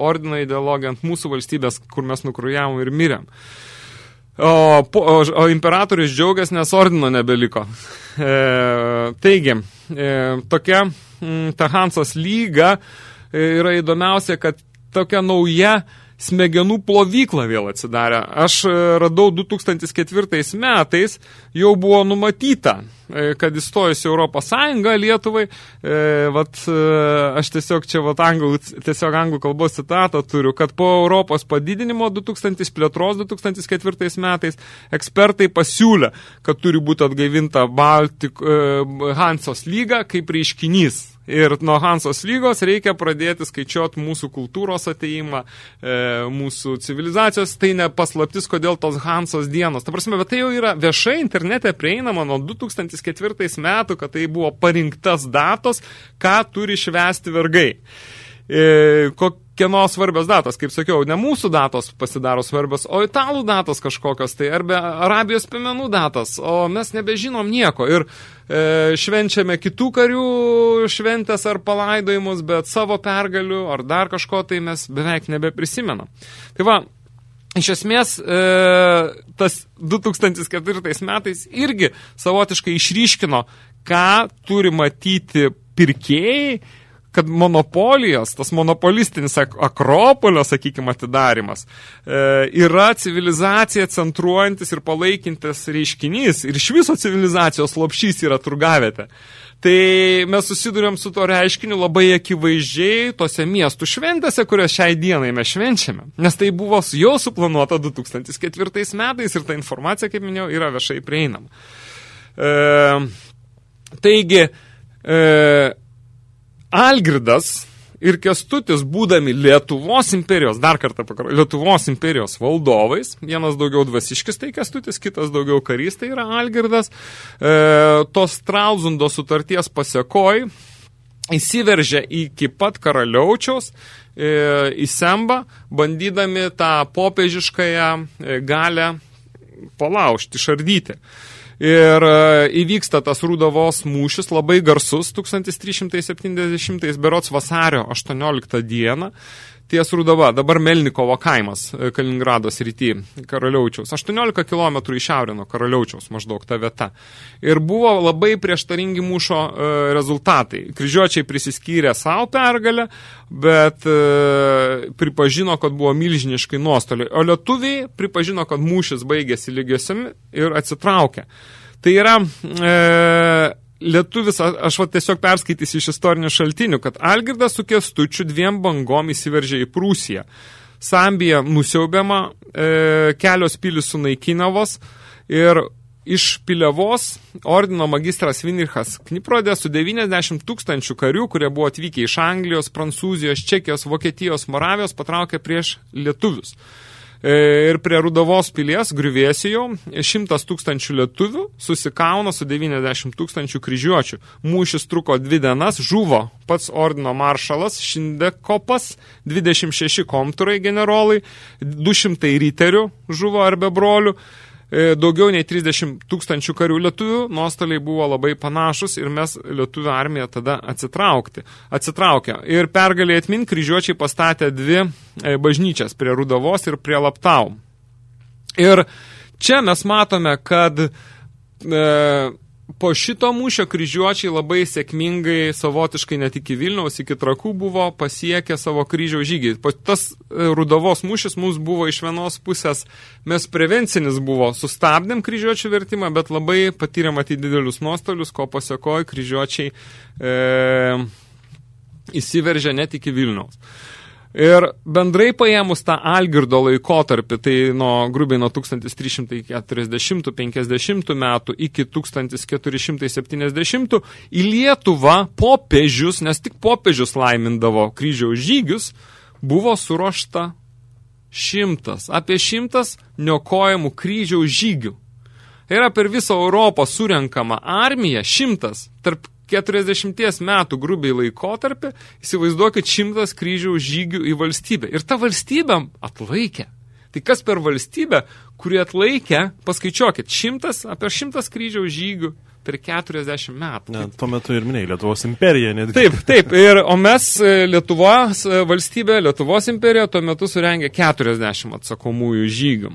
ordiną ideologiją ant mūsų valstybės, kur mes nukrujavom ir mirėm. O, o, o imperatorius džiaugias, nes ordino nebeliko. E, taigi, e, tokia m, ta Hansos lyga e, yra įdomiausia, kad tokia nauja smegenų plovyklą vėl atsidarė. Aš e, radau 2004 metais, jau buvo numatyta, e, kad įstojus Europos Sąjungą Lietuvai, e, vat, aš tiesiog čia vat, anglų, tiesiog anglų kalbos citatą turiu, kad po Europos padidinimo 2000 plėtros 2004 metais ekspertai pasiūlė, kad turi būti atgaivinta Baltik, Hansos lyga kaip reiškinys Ir nuo Hansos lygos reikia pradėti skaičiuoti mūsų kultūros ateimą, e, mūsų civilizacijos. Tai ne paslaptis, kodėl tos Hansos dienos. Ta prasme, bet tai jau yra viešai internete prieinama nuo 2004 metų, kad tai buvo parinktas datos, ką turi švesti vergai. E, kieno svarbios datos, kaip sakiau, ne mūsų datos pasidaro svarbios, o italų datos kažkokios, tai arba Arabijos piemenų datos, o mes nebežinom nieko. Ir e, švenčiame kitų karių šventės ar palaidojimus, bet savo pergalių ar dar kažko tai mes beveik nebeprisimenam. Tai va, iš esmės e, tas 2004 metais irgi savotiškai išryškino, ką turi matyti pirkėjai, kad monopolijos, tas monopolistinis ak akropolio, sakykime, atidarimas, e, yra civilizacija centruojantis ir palaikintis reiškinys ir iš viso civilizacijos lopšys yra turgavietė. Tai mes susidurėm su to reiškiniu labai akivaizdžiai tose miestų šventėse, kurias šiai dienai mes švenčiame. Nes tai buvo jau suplanuota 2004 metais ir ta informacija, kaip minėjau, yra viešai prieinama. E, taigi, e, Algirdas ir Kestutis, būdami Lietuvos imperijos, dar kartą pakarau, Lietuvos imperijos valdovais, vienas daugiau dvasiškis, tai Kestutis, kitas daugiau karys, tai yra Algirdas, e, tos Tralzundo sutarties pasiekoj, įsiveržė iki pat karaliaučiaus, e, į Sembą, bandydami tą popiežiškąją e, galę palaužti, šardyti. Ir e, įvyksta tas Rūdavos mūšis, labai garsus, 1370 berots vasario 18 dieną ties Rudava, dabar Melnikovo kaimas e, Kaliningrados rytį Karaliaučiaus. 18 km į šiaurę nuo Karaliaučiaus maždaug ta vieta. Ir buvo labai prieštaringi mūšio e, rezultatai. Kryžiuočiai prisiskyrė savo pergalę, bet e, pripažino, kad buvo milžiniškai nuostoliai. O lietuviai pripažino, kad mūšis baigėsi lygiosiami ir atsitraukė. Tai yra... E, lietuvis, aš va tiesiog perskaitysiu iš istorinių šaltinių, kad Algirdas su Kestučiu dviem bangom įsiveržė į Prūsiją. Sambija nusiaubiama, e, kelios pilis sunaikinavos ir iš Piliavos ordino magistras Vinrichas Kniprodė su 90 tūkstančių karių, kurie buvo atvykę iš Anglijos, Prancūzijos, Čekijos, Vokietijos, Moravijos, patraukė prieš lietuvius. E, ir prie Rudovos pilies griuvėsijo 100 tūkstančių lietuvių susikauna su 90 tūkstančių kryžiuočių. Mūšis truko dvi dienas, žuvo pats ordino maršalas Šindekopas, 26 komturai generolai, 200 riterių žuvo ar be brolių, daugiau nei 30 tūkstančių karių lietuvių, nuostoliai buvo labai panašus ir mes lietuvių armiją tada atsitraukti. atsitraukė. Ir pergalį atmin kryžiuočiai pastatė dvi e, bažnyčias prie Rudavos ir prie Laptau. Ir čia mes matome, kad e, po šito mūšio kryžiuočiai labai sėkmingai savotiškai net iki Vilniaus, iki Trakų buvo pasiekę savo kryžiaus žygį. Tas e, Rudovos mūšis mums buvo iš vienos pusės, mes prevencinis buvo, sustabdėm kryžiuočių vertimą, bet labai patyrėm matyti didelius nuostolius, ko pasiekojo kryžiuočiai e, įsiveržė net iki Vilniaus. Ir bendrai paėmus tą Algirdo laikotarpį, tai nuo grubiai nuo 1340-50 metų iki 1470 į Lietuvą popiežius, nes tik popiežius laimindavo kryžiaus žygius, buvo surošta šimtas, apie šimtas niokojamų kryžiaus žygių. Yra per visą Europą surenkama armija šimtas tarp 40 metų grubiai laikotarpį, įsivaizduokit šimtas kryžiaus žygių į valstybę. Ir ta valstybė atlaikė. Tai kas per valstybę, kuri atlaikė, paskaičiuokit, šimtas, apie šimtas kryžiaus žygių per 40 metų. Ne, tuo metu ir minėjai, Lietuvos imperija netgi. Taip, taip. Ir, o mes e, Lietuvos e, valstybė, Lietuvos imperija tuo metu surengė 40 atsakomųjų žygių.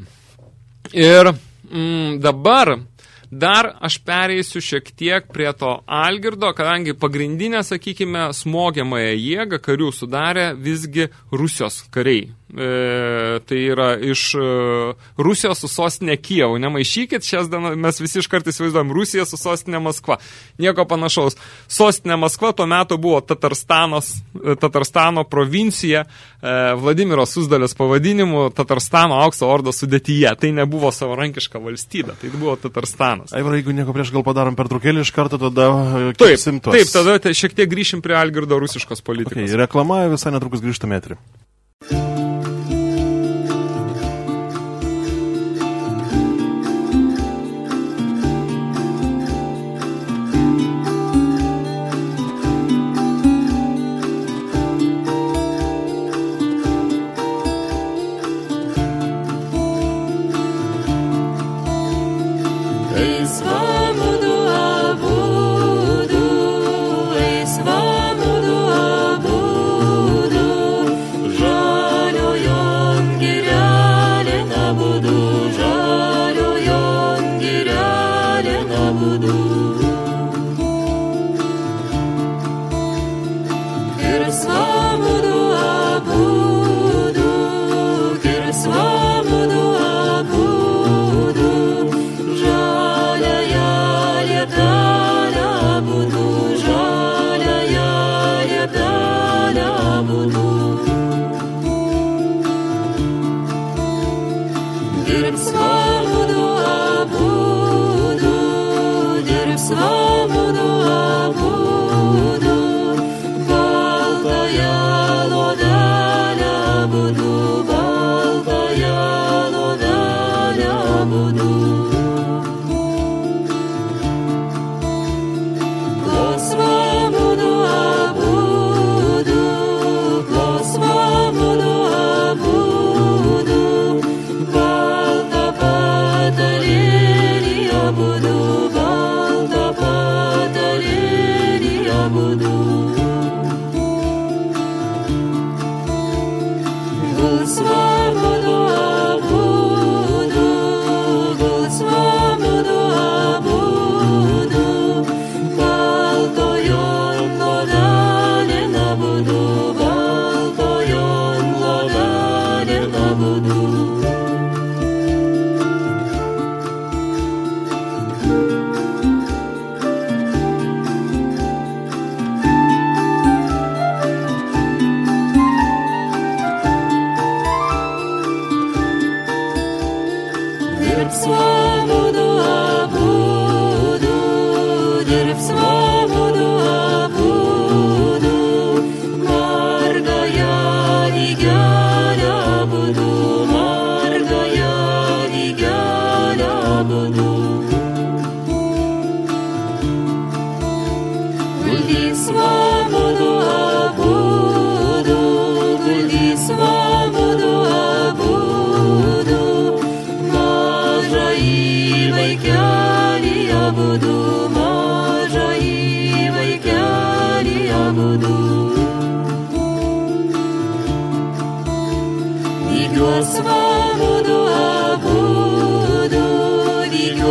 Ir mm, dabar Dar aš pereisiu šiek tiek prie to Algirdo, kadangi pagrindinę, sakykime, smogiamąją jėgą karių sudarė visgi Rusijos kariai. E, tai yra iš e, Rusijos su sostinė Kijevo. Nemaišykit, šias dieną mes visi iš kartais įsivaizduojam Rusiją su sostinė Maskva. Nieko panašaus. Sostinė Maskva tuo metu buvo Tatarstanos, e, Tatarstano provincija, Vladimiro Susdalės pavadinimu Tatarstano aukso ordo sudėtyje. Tai nebuvo savarankiška valstybė, tai buvo Tatarstanas. Aivar, jeigu nieko prieš gal padarom per trukėlį iš karto, tada taip, taip, tada šiek tiek grįšim prie Algirdo rusiškos politikos. Okay, reklama visai netrukus grįžtame eterį.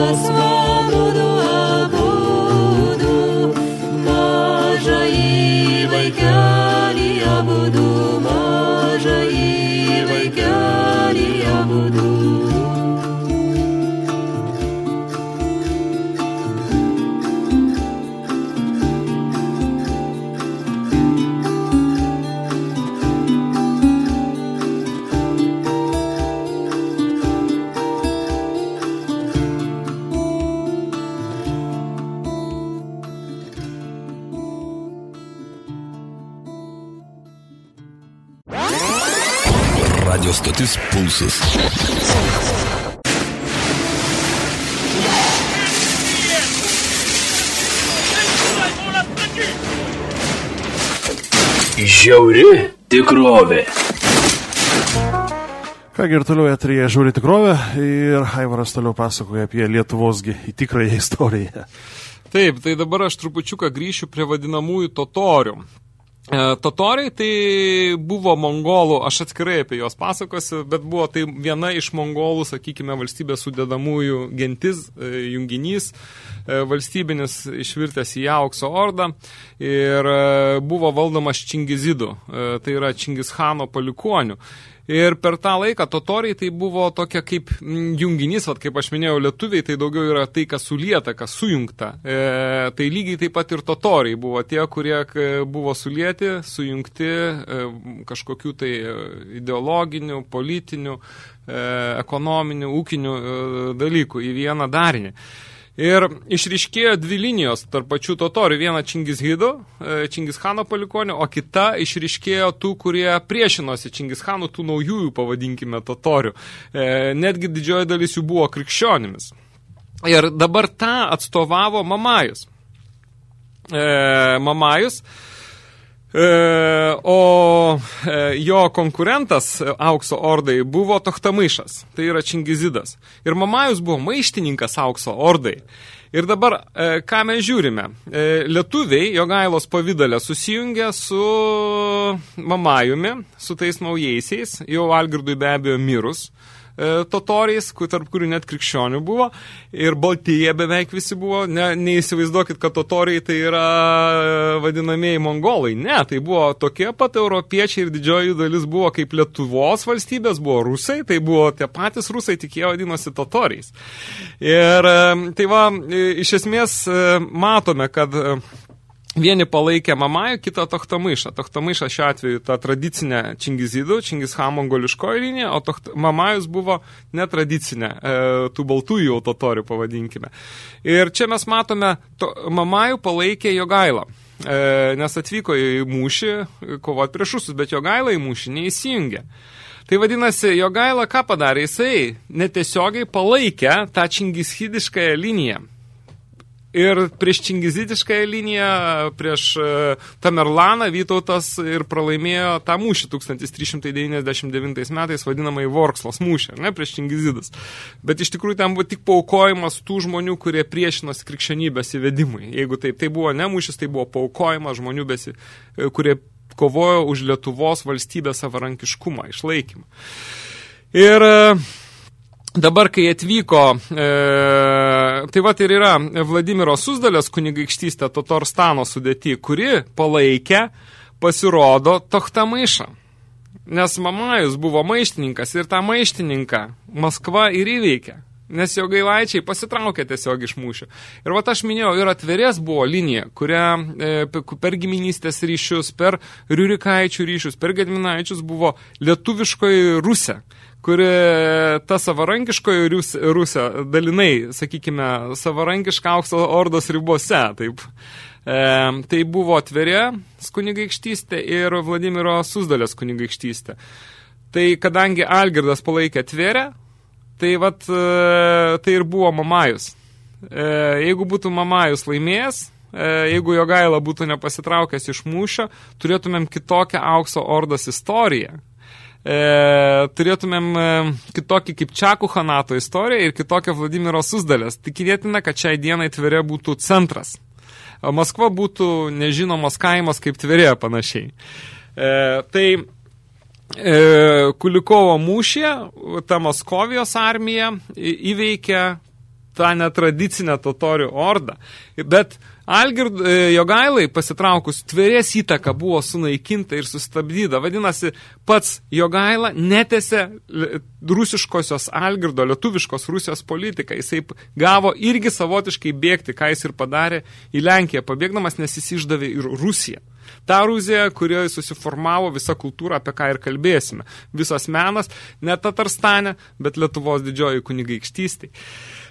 Christmas. Tikrovė. Kągi ir toliau etrija žiūri tikrovę ir Aivaras toliau pasakoja apie Lietuvosgi į tikrąją istoriją. Taip, tai dabar aš trupučiuką grįšiu prie vadinamųjų totorių. Totoriai tai buvo mongolų, aš atskirai apie juos pasakosiu, bet buvo tai viena iš mongolų, sakykime, valstybės sudėdamųjų gentis, junginys, valstybinis išvirtęs į aukso ordą ir buvo valdomas Čingizidų, tai yra Čingishano palikuonių. Ir per tą laiką totoriai tai buvo tokia kaip mm, junginys, vat, kaip aš minėjau, lietuviai tai daugiau yra tai, kas sulieta, kas sujungta. E, tai lygiai taip pat ir totoriai buvo tie, kurie buvo sulieti, sujungti e, kažkokių tai e, ideologinių, politinių, e, ekonominių, ūkinių e, dalykų į vieną darinį. Ir išriškėjo dvi linijos tarp pačių totorių. Viena Čingizhido, e, Čingizhano palikonio, o kita išriškėjo tų, kurie priešinosi Čingizhanų, tų naujųjų, pavadinkime, totorių. E, netgi didžioji dalis jų buvo krikščionimis. Ir dabar tą atstovavo Mamajus. E, Mamajus E, o e, jo konkurentas aukso ordai buvo Tohtamaišas, tai yra Čingizidas. Ir Mamajus buvo maištininkas aukso ordai. Ir dabar, e, ką mes žiūrime? Lietuviai, Jogailos pavydalė, susijungia su Mamajumi, su tais naujaisiais, jau Algirdui be abejo mirus. E, totoriais, tarp kurių net krikščionių buvo, ir Baltija beveik visi buvo. Ne, neįsivaizduokit, kad totoriai tai yra e, vadinamieji mongolai. Ne, tai buvo tokie pat europiečiai ir didžioji dalis buvo kaip Lietuvos valstybės, buvo rusai, tai buvo tie patys rusai, tik jie vadinosi totoriais. Ir e, tai va, iš esmės matome, kad Vieni palaikė Mamajų, kitą Tohtamaišą. Tohtamaišą šiuo atveju ta tradicinė Čingizidų, Čingizhan mongoliškoji linija, o toht, Mamajus buvo netradicinė, e, tų baltųjų autotorių pavadinkime. Ir čia mes matome, to, Mamajų palaikė Jogailą. E, nes atvyko į mūšį kovoti prieš rusus, bet Jogailą į mūšį neįsijungė. Tai vadinasi, Jogaila ką padarė? Jisai netiesiogiai palaikė tą čingishidiškąją liniją. Ir prieš čingizitiškąją liniją, prieš e, Tamerlaną Vytautas ir pralaimėjo tą mūšį 1399 metais vadinamai Vorkslos mūšį, ne, prieš čingizidus. Bet iš tikrųjų ten buvo tik paukojimas tų žmonių, kurie priešinosi krikščionybės įvedimui. Jeigu taip, tai buvo ne mūšis, tai buvo paukojimas žmonių, besi, e, kurie kovojo už Lietuvos valstybės savarankiškumą, išlaikymą. Ir e, Dabar, kai atvyko, e, tai va ir yra Vladimiro Susdalės kunigaikštystė Totorstano sudėti, kuri palaikė, pasirodo, Tohtamaišą. Nes Mamajus buvo maištininkas ir tą maištininką Maskva ir įveikė. Nes jo gailaičiai pasitraukė tiesiog iš mūšio. Ir vat aš minėjau, ir atverės buvo linija, kurią e, per giminystės ryšius, per Riurikaičių ryšius, per Gedminaičius buvo lietuviškoji Rusė kuri ta savarankiškoji Rusija dalinai, sakykime, savarankiška aukso ordos ribose, taip. E, tai buvo atverė kunigaikštystė ir Vladimiro Susdalės kunigaikštystė. Tai kadangi Algirdas palaikė atverę, tai, vat, e, tai ir buvo Mamajus. E, jeigu būtų Mamajus laimėjęs, e, jeigu jo gaila būtų nepasitraukęs iš mūšio, turėtumėm kitokią aukso ordos istoriją, e, turėtumėm e, kitokį kaip Čakų Hanato istoriją ir kitokią Vladimiro Susdalės. Tikėtina, kad šiai dienai tverė būtų centras. O Maskva būtų nežinomas kaimas kaip tverė panašiai. E, tai e, Kulikovo mūšė, ta Maskovijos armija įveikė tą netradicinę totorių ordą. Bet Algird e, Jogailai pasitraukus tverės įtaka buvo sunaikinta ir sustabdyta. Vadinasi, pats Jogaila netėse rusiškosios Algirdo, lietuviškos Rusijos politiką. Jisai gavo irgi savotiškai bėgti, ką jis ir padarė į Lenkiją, pabėgdamas, nes jis išdavė ir Rusiją. Ta Rusija, kurioje susiformavo visa kultūra, apie ką ir kalbėsime. Visas menas, ne Tatarstane, bet Lietuvos didžioji kunigaikštystė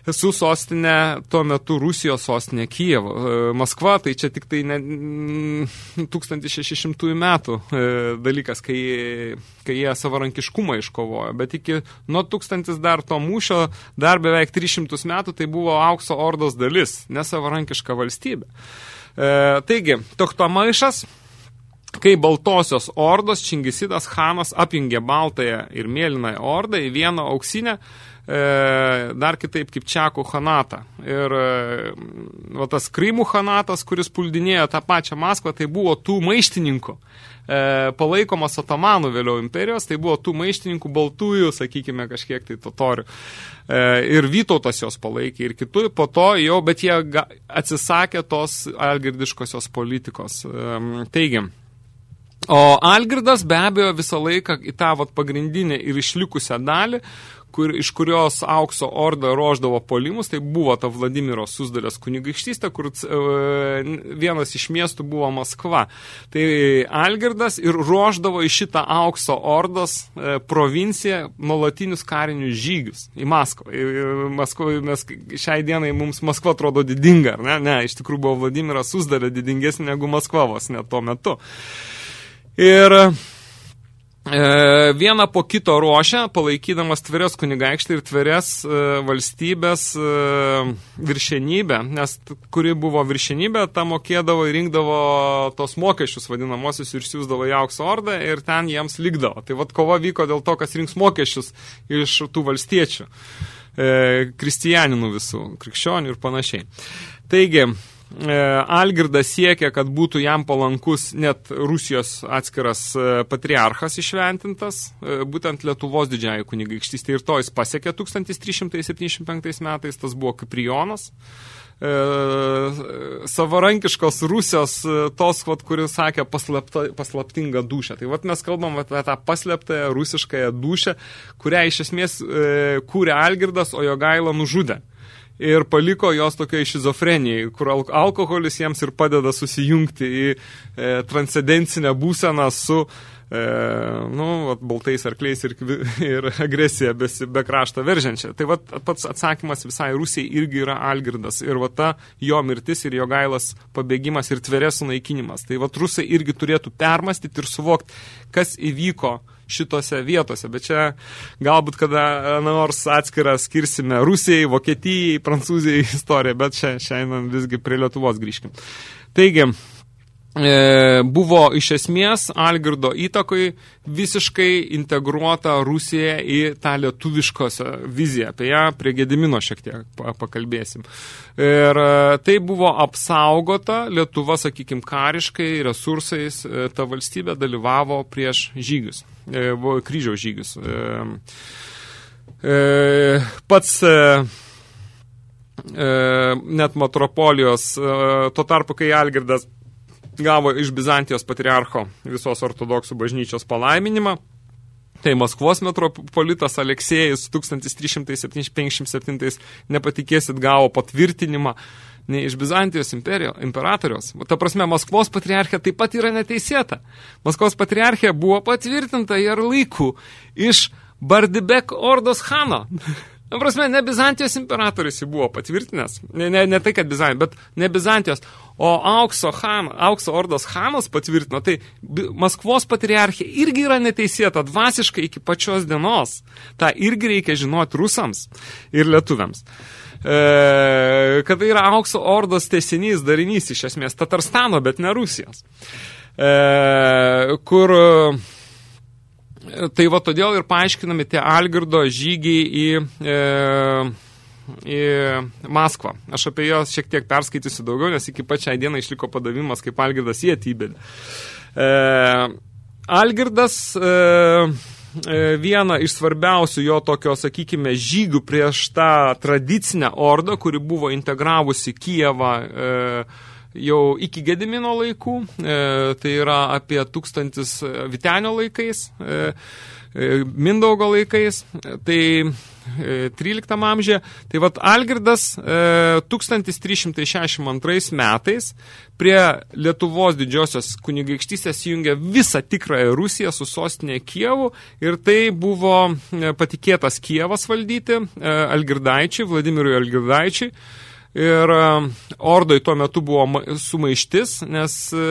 su sostinė, tuo metu Rusijos sostinė Kijevo. E, Maskva, tai čia tik tai ne, 1600 metų e, dalykas, kai, kai jie savarankiškumą iškovojo, bet iki nuo 1000 dar to mūšio, dar beveik 300 metų, tai buvo aukso ordos dalis, nesavarankiška valstybė. E, taigi, Toktomaišas kai Baltosios ordos Čingisidas Hanas apjungė Baltąją ir Mėlynąją ordą į vieną auksinę, dar kitaip kaip Čekų Hanatą. Ir e, va, tas Krymų Hanatas, kuris puldinėjo tą pačią Maskvą, tai buvo tų maištininkų e, palaikomas otomanų vėliau imperijos, tai buvo tų maištininkų baltųjų, sakykime, kažkiek tai totorių. E, ir Vytautas jos palaikė ir kitų, po to jau, bet jie atsisakė tos algirdiškosios politikos. E, teigiam. O Algirdas be abejo visą laiką į tą vat, pagrindinę ir išlikusią dalį, kur, iš kurios aukso orda roždavo polimus, tai buvo ta Vladimiro Susdalės kunigaikštystė, kur e, vienas iš miestų buvo Maskva. Tai Algirdas ir roždavo į šitą aukso ordos e, provinciją nuolatinius karinius žygius į Maskvą. Maskvą mes šiai dienai mums Maskva atrodo didinga, ar ne? Ne, iš tikrųjų buvo Vladimiras Susdalė didingesnė negu Maskvavos net tuo metu. Ir E, vieną po kito ruošia, palaikydamas tverios kunigaikštį ir tverias e, valstybės e, viršenybę, nes kuri buvo viršenybė, ta mokėdavo ir rinkdavo tos mokesčius vadinamosius ir siūsdavo į aukso ordą ir ten jiems likdavo. Tai vad kova vyko dėl to, kas rinks mokesčius iš tų valstiečių, e, kristijaninų visų, krikščionių ir panašiai. Taigi, E, Algirdas siekia, kad būtų jam palankus net Rusijos atskiras e, patriarchas išventintas, e, būtent Lietuvos didžiai kunigaikštystė ir to jis pasiekė 1375 metais, tas buvo Kiprijonas. E, savarankiškos Rusijos tos, vat, kuris sakė paslapta, paslaptingą dušę. Tai vat mes kalbam apie tą paslėptąją rusiškąją dušę, kurią iš esmės e, kūrė Algirdas, o jo gailą nužudė ir paliko jos tokiai šizofrenijai, kur al alkoholis jiems ir padeda susijungti į e, transcendencinę būseną su e, nu, vat, baltais arkliais ir, [laughs] ir agresija be, be krašto veržiančia. Tai vat, pats atsakymas visai Rusijai irgi yra Algirdas ir vat, ta jo mirtis ir jo gailas pabėgimas ir tverės sunaikinimas. Tai vat, Rusai irgi turėtų permastyti ir suvokti, kas įvyko šitose vietose, bet čia galbūt kada nors atskirą skirsime Rusijai, Vokietijai, Prancūzijai [laughs] istoriją, bet čia šiandien visgi prie Lietuvos grįžkim. Taigi, e, buvo iš esmės Algirdo įtakoj visiškai integruota Rusija į tą lietuviškosią viziją. Apie ją prie Gedimino šiek tiek pakalbėsim. Ir e, tai buvo apsaugota Lietuva, sakykime, kariškai, resursais, e, ta valstybė dalyvavo prieš žygius. E, kryžiaus žygius. E, e, pats net metropolijos, tuo tarpu, kai Algirdas gavo iš Bizantijos patriarcho visos ortodoksų bažnyčios palaiminimą, Tai Maskvos metropolitas Aleksėjus 1357 nepatikėsit gavo patvirtinimą nei iš Bizantijos imperijos, imperatoriaus. Ta prasme, Maskvos patriarchė taip pat yra neteisėta. Maskvos patriarchė buvo patvirtinta ir laikų iš Bardibek Ordos Hano. Na, prasme, ne Bizantijos imperatorius jį buvo patvirtinęs. Ne, ne, ne tai, kad Bizantijos, bet ne Bizantijos, o aukso, Han, aukso ordos Hanas patvirtino. Tai Maskvos patriarchė irgi yra neteisėta dvasiškai iki pačios dienos. Ta irgi reikia žinoti rusams ir lietuviams e, kad tai yra aukso ordos tesinys darinys iš esmės Tatarstano, bet ne Rusijos. E, kur tai va todėl ir paaiškinami tie Algirdo žygiai į, e, į Maskvą. Aš apie jos šiek tiek perskaitysiu daugiau, nes iki pačiai dieną išliko padavimas, kaip Algirdas jį atybėlė. E, Algirdas e, E, vieną iš svarbiausių jo tokio, sakykime, žygių prieš tą tradicinę ordą, kuri buvo integravusi Kijevą e, jau iki Gedimino laikų, e, tai yra apie tūkstantis Vitenio laikais, e, e, Mindaugo laikais, tai 13 e, amžiuje. Tai vat Algirdas 1362 e, metais prie Lietuvos didžiosios kunigaikštystės jungia visą tikrąją Rusiją su sostinė Kievu ir tai buvo e, patikėtas Kievas valdyti Algirdaičiai, Vladimirui Algirdaičiai Ir e, ordoj tuo metu buvo sumaištis, nes e,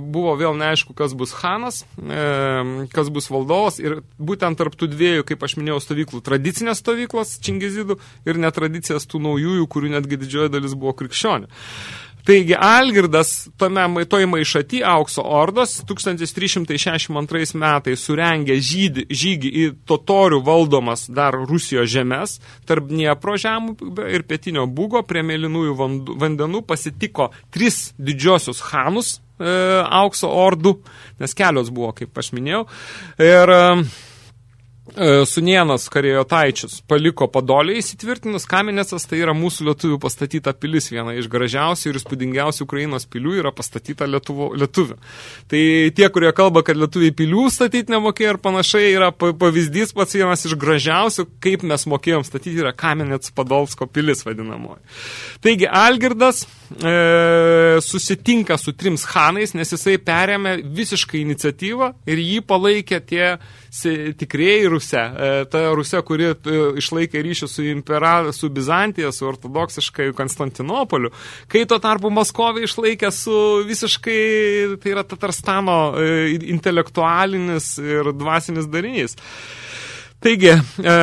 buvo vėl neaišku, kas bus Hanas, e, kas bus valdovas. Ir būtent tarp tų dviejų, kaip aš minėjau, stovyklų, tradicinės stovyklos Čingizidų ir netradicijas tų naujųjų, kurių netgi didžioji dalis buvo krikščionių. Taigi Algirdas tame toj maišaty aukso ordos 1362 metais surengė žydį, žygį į totorių valdomas dar Rusijos žemės, tarp Dniepro žemų ir pietinio būgo prie mėlynųjų vandenų pasitiko tris didžiosius hanus e, aukso ordų, nes kelios buvo, kaip aš minėjau. Ir e, Sunienas Karėjotaičius paliko Padolį įsitvirtinus, Kamenecas tai yra mūsų lietuvių pastatyta pilis, viena iš gražiausių ir spūdingiausių Ukrainos pilių yra pastatyta lietuvo, lietuvių. Tai tie, kurie kalba, kad lietuviai pilių statyti nemokėjo ir panašiai, yra pavyzdys pats vienas iš gražiausių, kaip mes mokėjom statyti, yra Kamenec Padolsko pilis vadinamoji. Taigi Algirdas e, susitinka su trims hanais, nes jisai perėmė visiškai iniciatyvą ir jį palaikė tie tikrieji Rusė, e, ta Rusė, kuri e, išlaikė ryšį su, impera, su Bizantija, su ortodoksiškai Konstantinopoliu, kai tuo tarpu Maskovė išlaikė su visiškai, tai yra Tatarstano e, intelektualinis ir dvasinis darinys. Taigi, e,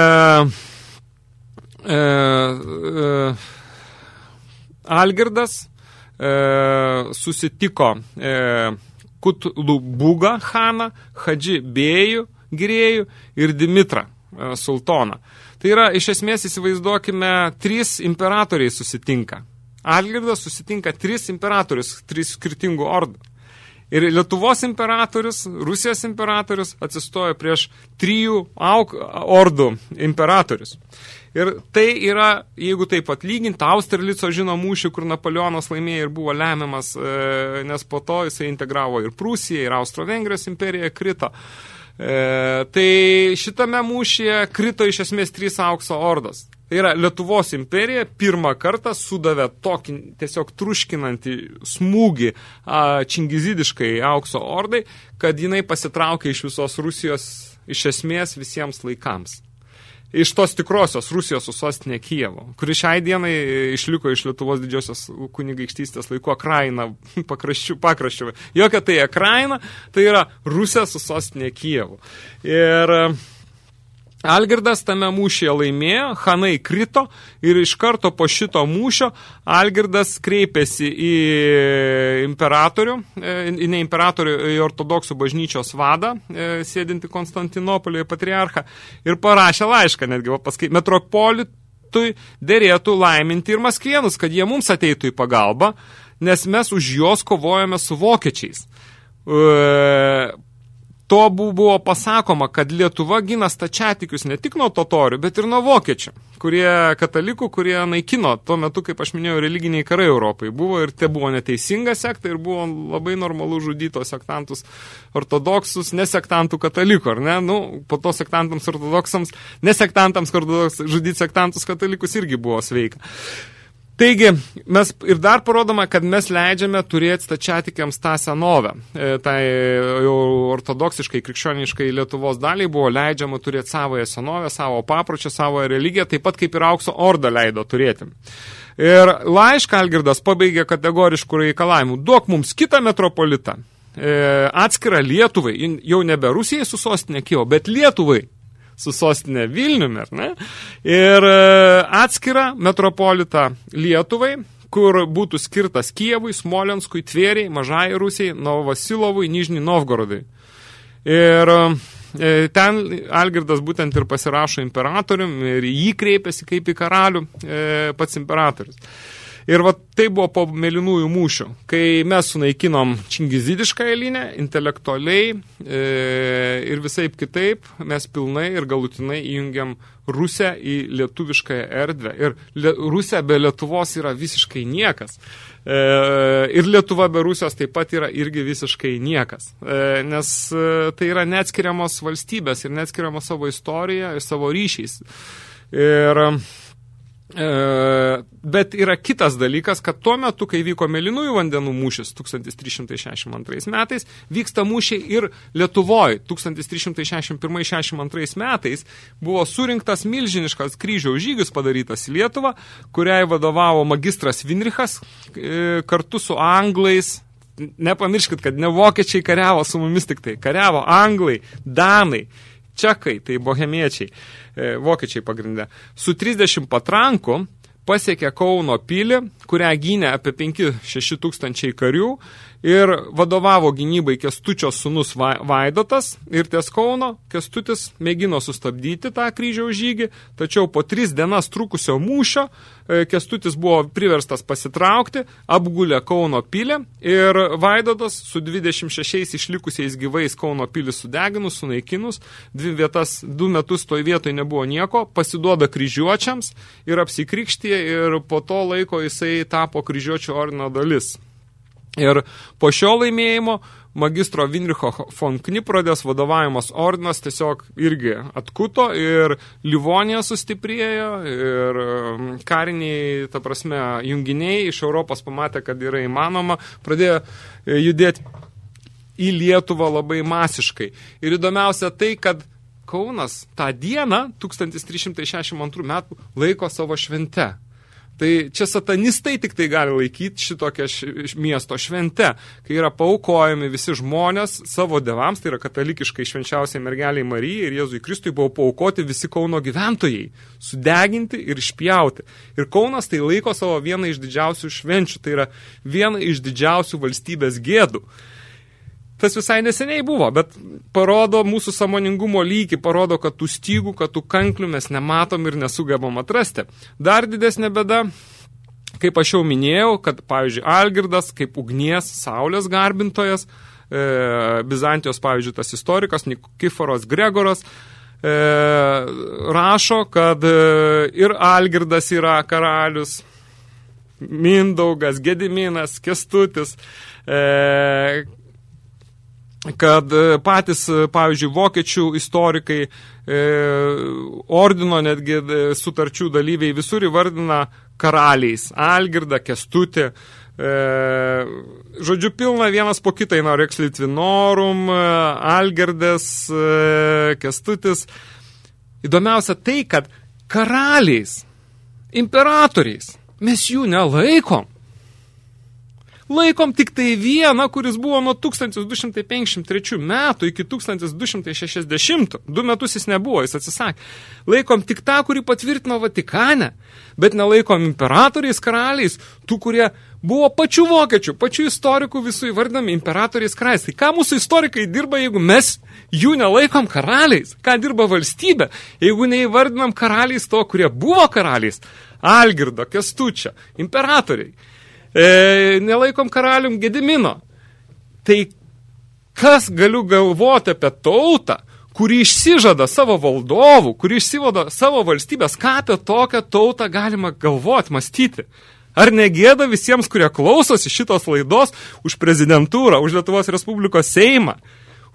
e, e, Algirdas e, susitiko e, Kutlubugą Haną, Hadži Bėjų, Girėjų ir Dimitrą e, sultoną. Tai yra, iš esmės, įsivaizduokime, trys imperatoriai susitinka. Algirdas susitinka tris imperatorius, tris skirtingų ordų. Ir Lietuvos imperatorius, Rusijos imperatorius atsistojo prieš trijų auk, ordų imperatorius. Ir tai yra, jeigu taip atlyginti, Austerlico žino mūšį, kur Napoleonas laimėjo ir buvo lemiamas, e, nes po to jisai integravo ir Prūsiją, ir Austro-Vengrijos imperija krito. E, tai šitame mūšyje krito iš esmės trys aukso ordos. Tai yra Lietuvos imperija pirmą kartą sudavė tokį tiesiog truškinantį smūgį a, čingizidiškai aukso ordai, kad jinai pasitraukė iš visos Rusijos iš esmės visiems laikams iš tos tikrosios Rusijos su sostinė Kijevo, kuri šiai dienai išliko iš Lietuvos didžiosios kunigaikštystės laikų Akraina [laughs] pakraščių, pakraščių. Jokia tai Akraina, tai yra Rusija su sostinė Kijevo. Ir Algirdas tame mūšyje laimėjo, Hanai krito ir iš karto po šito mūšio Algirdas kreipėsi į imperatorių, e, ne imperatorių, į ortodoksų bažnyčios vadą, e, sėdinti Konstantinopolioje patriarchą ir parašė laišką, netgi paskai, metropolitui dėrėtų laiminti ir maskvienus, kad jie mums ateitų į pagalbą, nes mes už juos kovojame su vokiečiais. To buvo pasakoma, kad Lietuva gina stačiatikius ne tik nuo totorių, bet ir nuo vokiečių, kurie katalikų, kurie naikino tuo metu, kaip aš minėjau, religiniai karai Europai. Buvo ir te buvo neteisinga sekta ir buvo labai normalu žudyti sektantus ortodoksus, nesektantų katalikų, ar ne? Nu, po to sektantams ortodoksams, nesektantams žudyti sektantus katalikus irgi buvo sveika. Taigi, mes ir dar parodoma, kad mes leidžiame turėti stačiatikiams tą senovę. E, tai jau ortodoksiškai, krikščioniškai Lietuvos daliai buvo leidžiama turėti savoje senovę, savo papročią, savo religiją, taip pat kaip ir aukso ordą leido turėti. Ir laišką Algirdas pabaigė kategoriškų reikalavimų. Duok mums kitą metropolitą, e, atskirą Lietuvai, jau nebe Rusijai su sostinė Kijevo, bet Lietuvai su sostinė Vilniumi, ar ne? Ir e, atskirą metropolitą Lietuvai, kur būtų skirtas Kijevui, Smolenskui, Tvėriai, Mažai Rusijai, Novosilovui, Nižnį Novgorodai. Ir e, ten Algirdas būtent ir pasirašo imperatorium ir jį kreipiasi kaip į karalių e, pats imperatorius. Ir va tai buvo po mėlynųjų mūšių, kai mes sunaikinom čingizidišką elinę, intelektualiai e, ir visai kitaip mes pilnai ir galutinai įjungiam Rusę į lietuviškąją erdvę. Ir le, Rusija be Lietuvos yra visiškai niekas. E, ir Lietuva be Rusijos taip pat yra irgi visiškai niekas. E, nes e, tai yra neatskiriamos valstybės ir neatskiriamos savo istoriją ir savo ryšiais. Ir E, bet yra kitas dalykas, kad tuo metu, kai vyko Melinųjų vandenų mūšis 1362 metais, vyksta mūšiai ir Lietuvoje 1361-62 metais buvo surinktas milžiniškas kryžiaus žygis padarytas į Lietuvą, kuriai vadovavo magistras Vinrichas e, kartu su anglais, nepamirškit, kad ne vokiečiai kariavo su mumis tik tai, kariavo anglai, danai, čekai, tai bohemiečiai. E, vokiečiai pagrindę, su 30 patrankų pasiekė Kauno pilį, kurią gynė apie 5-6 tūkstančiai karių ir vadovavo gynybai Kestučio sunus Vaidotas ir ties Kauno Kestutis mėgino sustabdyti tą kryžiaus žygį, tačiau po tris dienas trukusio mūšio e, Kestutis buvo priverstas pasitraukti, apgulė Kauno pilį ir Vaidotas su 26 išlikusiais gyvais Kauno pilį sudeginus, sunaikinus, dvi vietas, du metus toj vietoj nebuvo nieko, pasiduoda kryžiuočiams ir apsikrikštė ir po to laiko jisai tapo kryžiuočio ordino dalis. Ir po šio laimėjimo magistro Vinricho von Kniprodės vadovavimas ordinas tiesiog irgi atkuto ir Livonija sustiprėjo ir um, kariniai, ta prasme, junginiai iš Europos pamatė, kad yra įmanoma, pradėjo e, judėti į Lietuvą labai masiškai. Ir įdomiausia tai, kad Kaunas tą dieną, 1362 metų, laiko savo švente. Tai čia satanistai tik tai gali laikyti šitokią miesto švente, kai yra paukojami visi žmonės savo devams, tai yra katalikiškai švenčiausiai mergeliai Marijai ir Jėzui Kristui buvo paukoti visi Kauno gyventojai, sudeginti ir išpjauti. Ir Kaunas tai laiko savo vieną iš didžiausių švenčių, tai yra viena iš didžiausių valstybės gėdų tas visai neseniai buvo, bet parodo mūsų samoningumo lygį, parodo, kad tų stygų, kad tų kanklių mes nematom ir nesugebam atrasti. Dar didesnė bėda, kaip aš jau minėjau, kad, pavyzdžiui, Algirdas, kaip ugnies, saulės garbintojas, e, Bizantijos, pavyzdžiui, tas istorikas, Nikiforos Gregoras, e, rašo, kad e, ir Algirdas yra karalius, Mindaugas, Gediminas, Kestutis, e, kad e, patys, e, pavyzdžiui, vokiečių istorikai, e, ordino netgi e, sutarčių dalyviai visur įvardina karaliais, Algirdą, Kestutį, e, žodžiu, pilna vienas po kitai, no, Rex Litvinorum, Algirdas, e, Kestutis. Įdomiausia tai, kad karaliais, imperatoriais, mes jų nelaikom. Laikom tik tai vieną, kuris buvo nuo 1253 metų iki 1260. Du metus jis nebuvo, jis atsisakė. Laikom tik tą, kurį patvirtino Vatikane, bet nelaikom imperatoriais, karaliais, tų, kurie buvo pačių vokiečių, pačių istorikų visų įvardami imperatoriais karaliais. Tai ką mūsų istorikai dirba, jeigu mes jų nelaikom karaliais? Ką dirba valstybė, jeigu neįvardinam karaliais to, kurie buvo karaliais? Algirdo, Kestučio, imperatoriai e, nelaikom karalium Gedimino. Tai kas galiu galvoti apie tautą, kuri išsižada savo valdovų, kuri išsivada savo valstybės, ką apie tokią tautą galima galvoti, mąstyti. Ar negėda visiems, kurie klausosi šitos laidos už prezidentūrą, už Lietuvos Respublikos Seimą,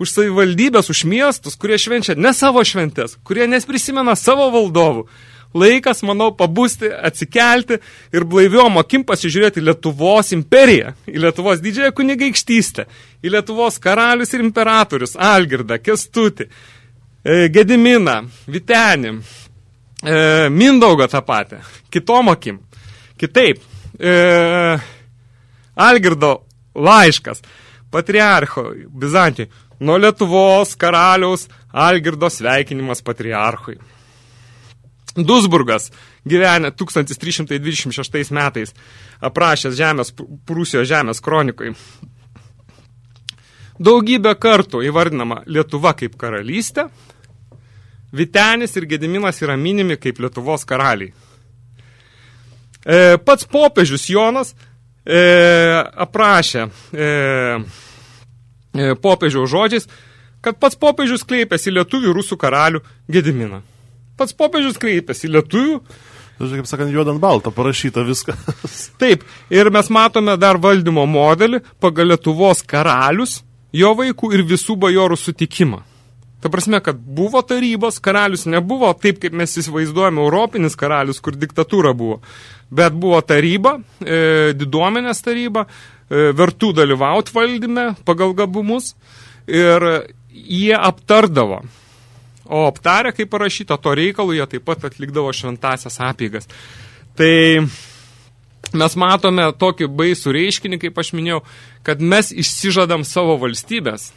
už savivaldybės, už miestus, kurie švenčia ne savo šventės, kurie nesprisimena savo valdovų, laikas, manau, pabusti, atsikelti ir blaiviom akim pasižiūrėti Lietuvos imperiją, į Lietuvos didžiąją kunigaikštystę, į Lietuvos karalius ir imperatorius, Algirdą, Kestutį, e, Gediminą, Vitenį, e, Mindaugą tą patį, kitom akim. Kitaip, e, Algirdo laiškas, patriarcho Bizantijai, nuo Lietuvos karaliaus Algirdo sveikinimas patriarchui. Dusburgas gyvenę 1326 metais aprašęs žemės, Prūsijos žemės kronikui. Daugybę kartų įvardinama Lietuva kaip karalystė, Vitenis ir Gediminas yra minimi kaip Lietuvos karaliai. E, pats popiežius Jonas e, aprašė e, e, popiežiaus žodžiais, kad pats popiežius kreipėsi lietuvių rusų karalių Gediminą. Pats popiežius kreipėsi lietuvių. Žodžiu, kaip sakant, juodant baltą parašyta viskas. [laughs] Taip, ir mes matome dar valdymo modelį pagal Lietuvos karalius, jo vaikų ir visų bajorų sutikimą. Ta prasme, kad buvo tarybos, karalius nebuvo taip, kaip mes įsivaizduojame, europinis karalius, kur diktatūra buvo. Bet buvo taryba, e, diduomenės taryba, e, vertų dalyvauti valdyme pagal gabumus ir jie aptardavo O aptarę, kaip parašyta, to reikalų jie taip pat atlikdavo šventasias apygas. Tai mes matome tokį baisų reiškinį, kaip aš minėjau, kad mes išsižadam savo valstybės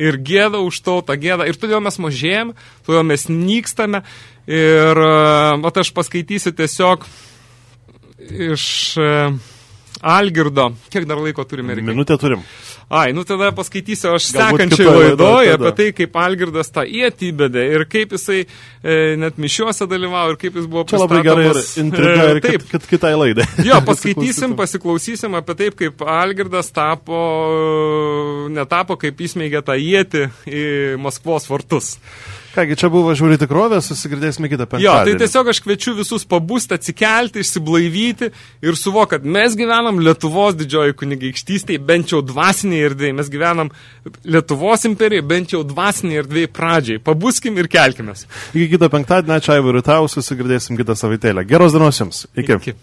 ir gėda už tautą gėda. Ir todėl mes mažėjam, todėl mes nykstame. Ir at aš paskaitysiu tiesiog iš e, Algirdo. Kiek dar laiko turime? Reikia? Minutę turim. Ai, nu tada paskaitysiu aš sekančiai laidoje apie tai, kaip Algirdas tą ietį įbedė ir kaip jisai e, net mišiuose dalyvavo ir kaip jis buvo Čia labai gerai ir [laughs] intriga ir E, taip, kad, kad kitai laidai. [laughs] Jo, paskaitysim, pasiklausysim apie taip, kaip Algirdas tapo, netapo, kaip įsmeigė tą ietį į Maskvos vartus. Kągi, čia buvo žiūri tikrovė, susigirdėsime kitą penktadienį. Jo, tai tiesiog aš kviečiu visus pabūsti, atsikelti, išsiblaivyti ir suvok, kad mes gyvenam Lietuvos didžioji kunigaikštystėje, bent jau dvasiniai erdvėjai. Mes gyvenam Lietuvos imperijai, bent jau dvasiniai erdvėjai pradžiai. Pabūskim ir kelkimės. Iki kito penktadienio, ačiū Aivarui tau, susigirdėsim kitą savaitėlę. Geros dienos jums. Iki. Iki.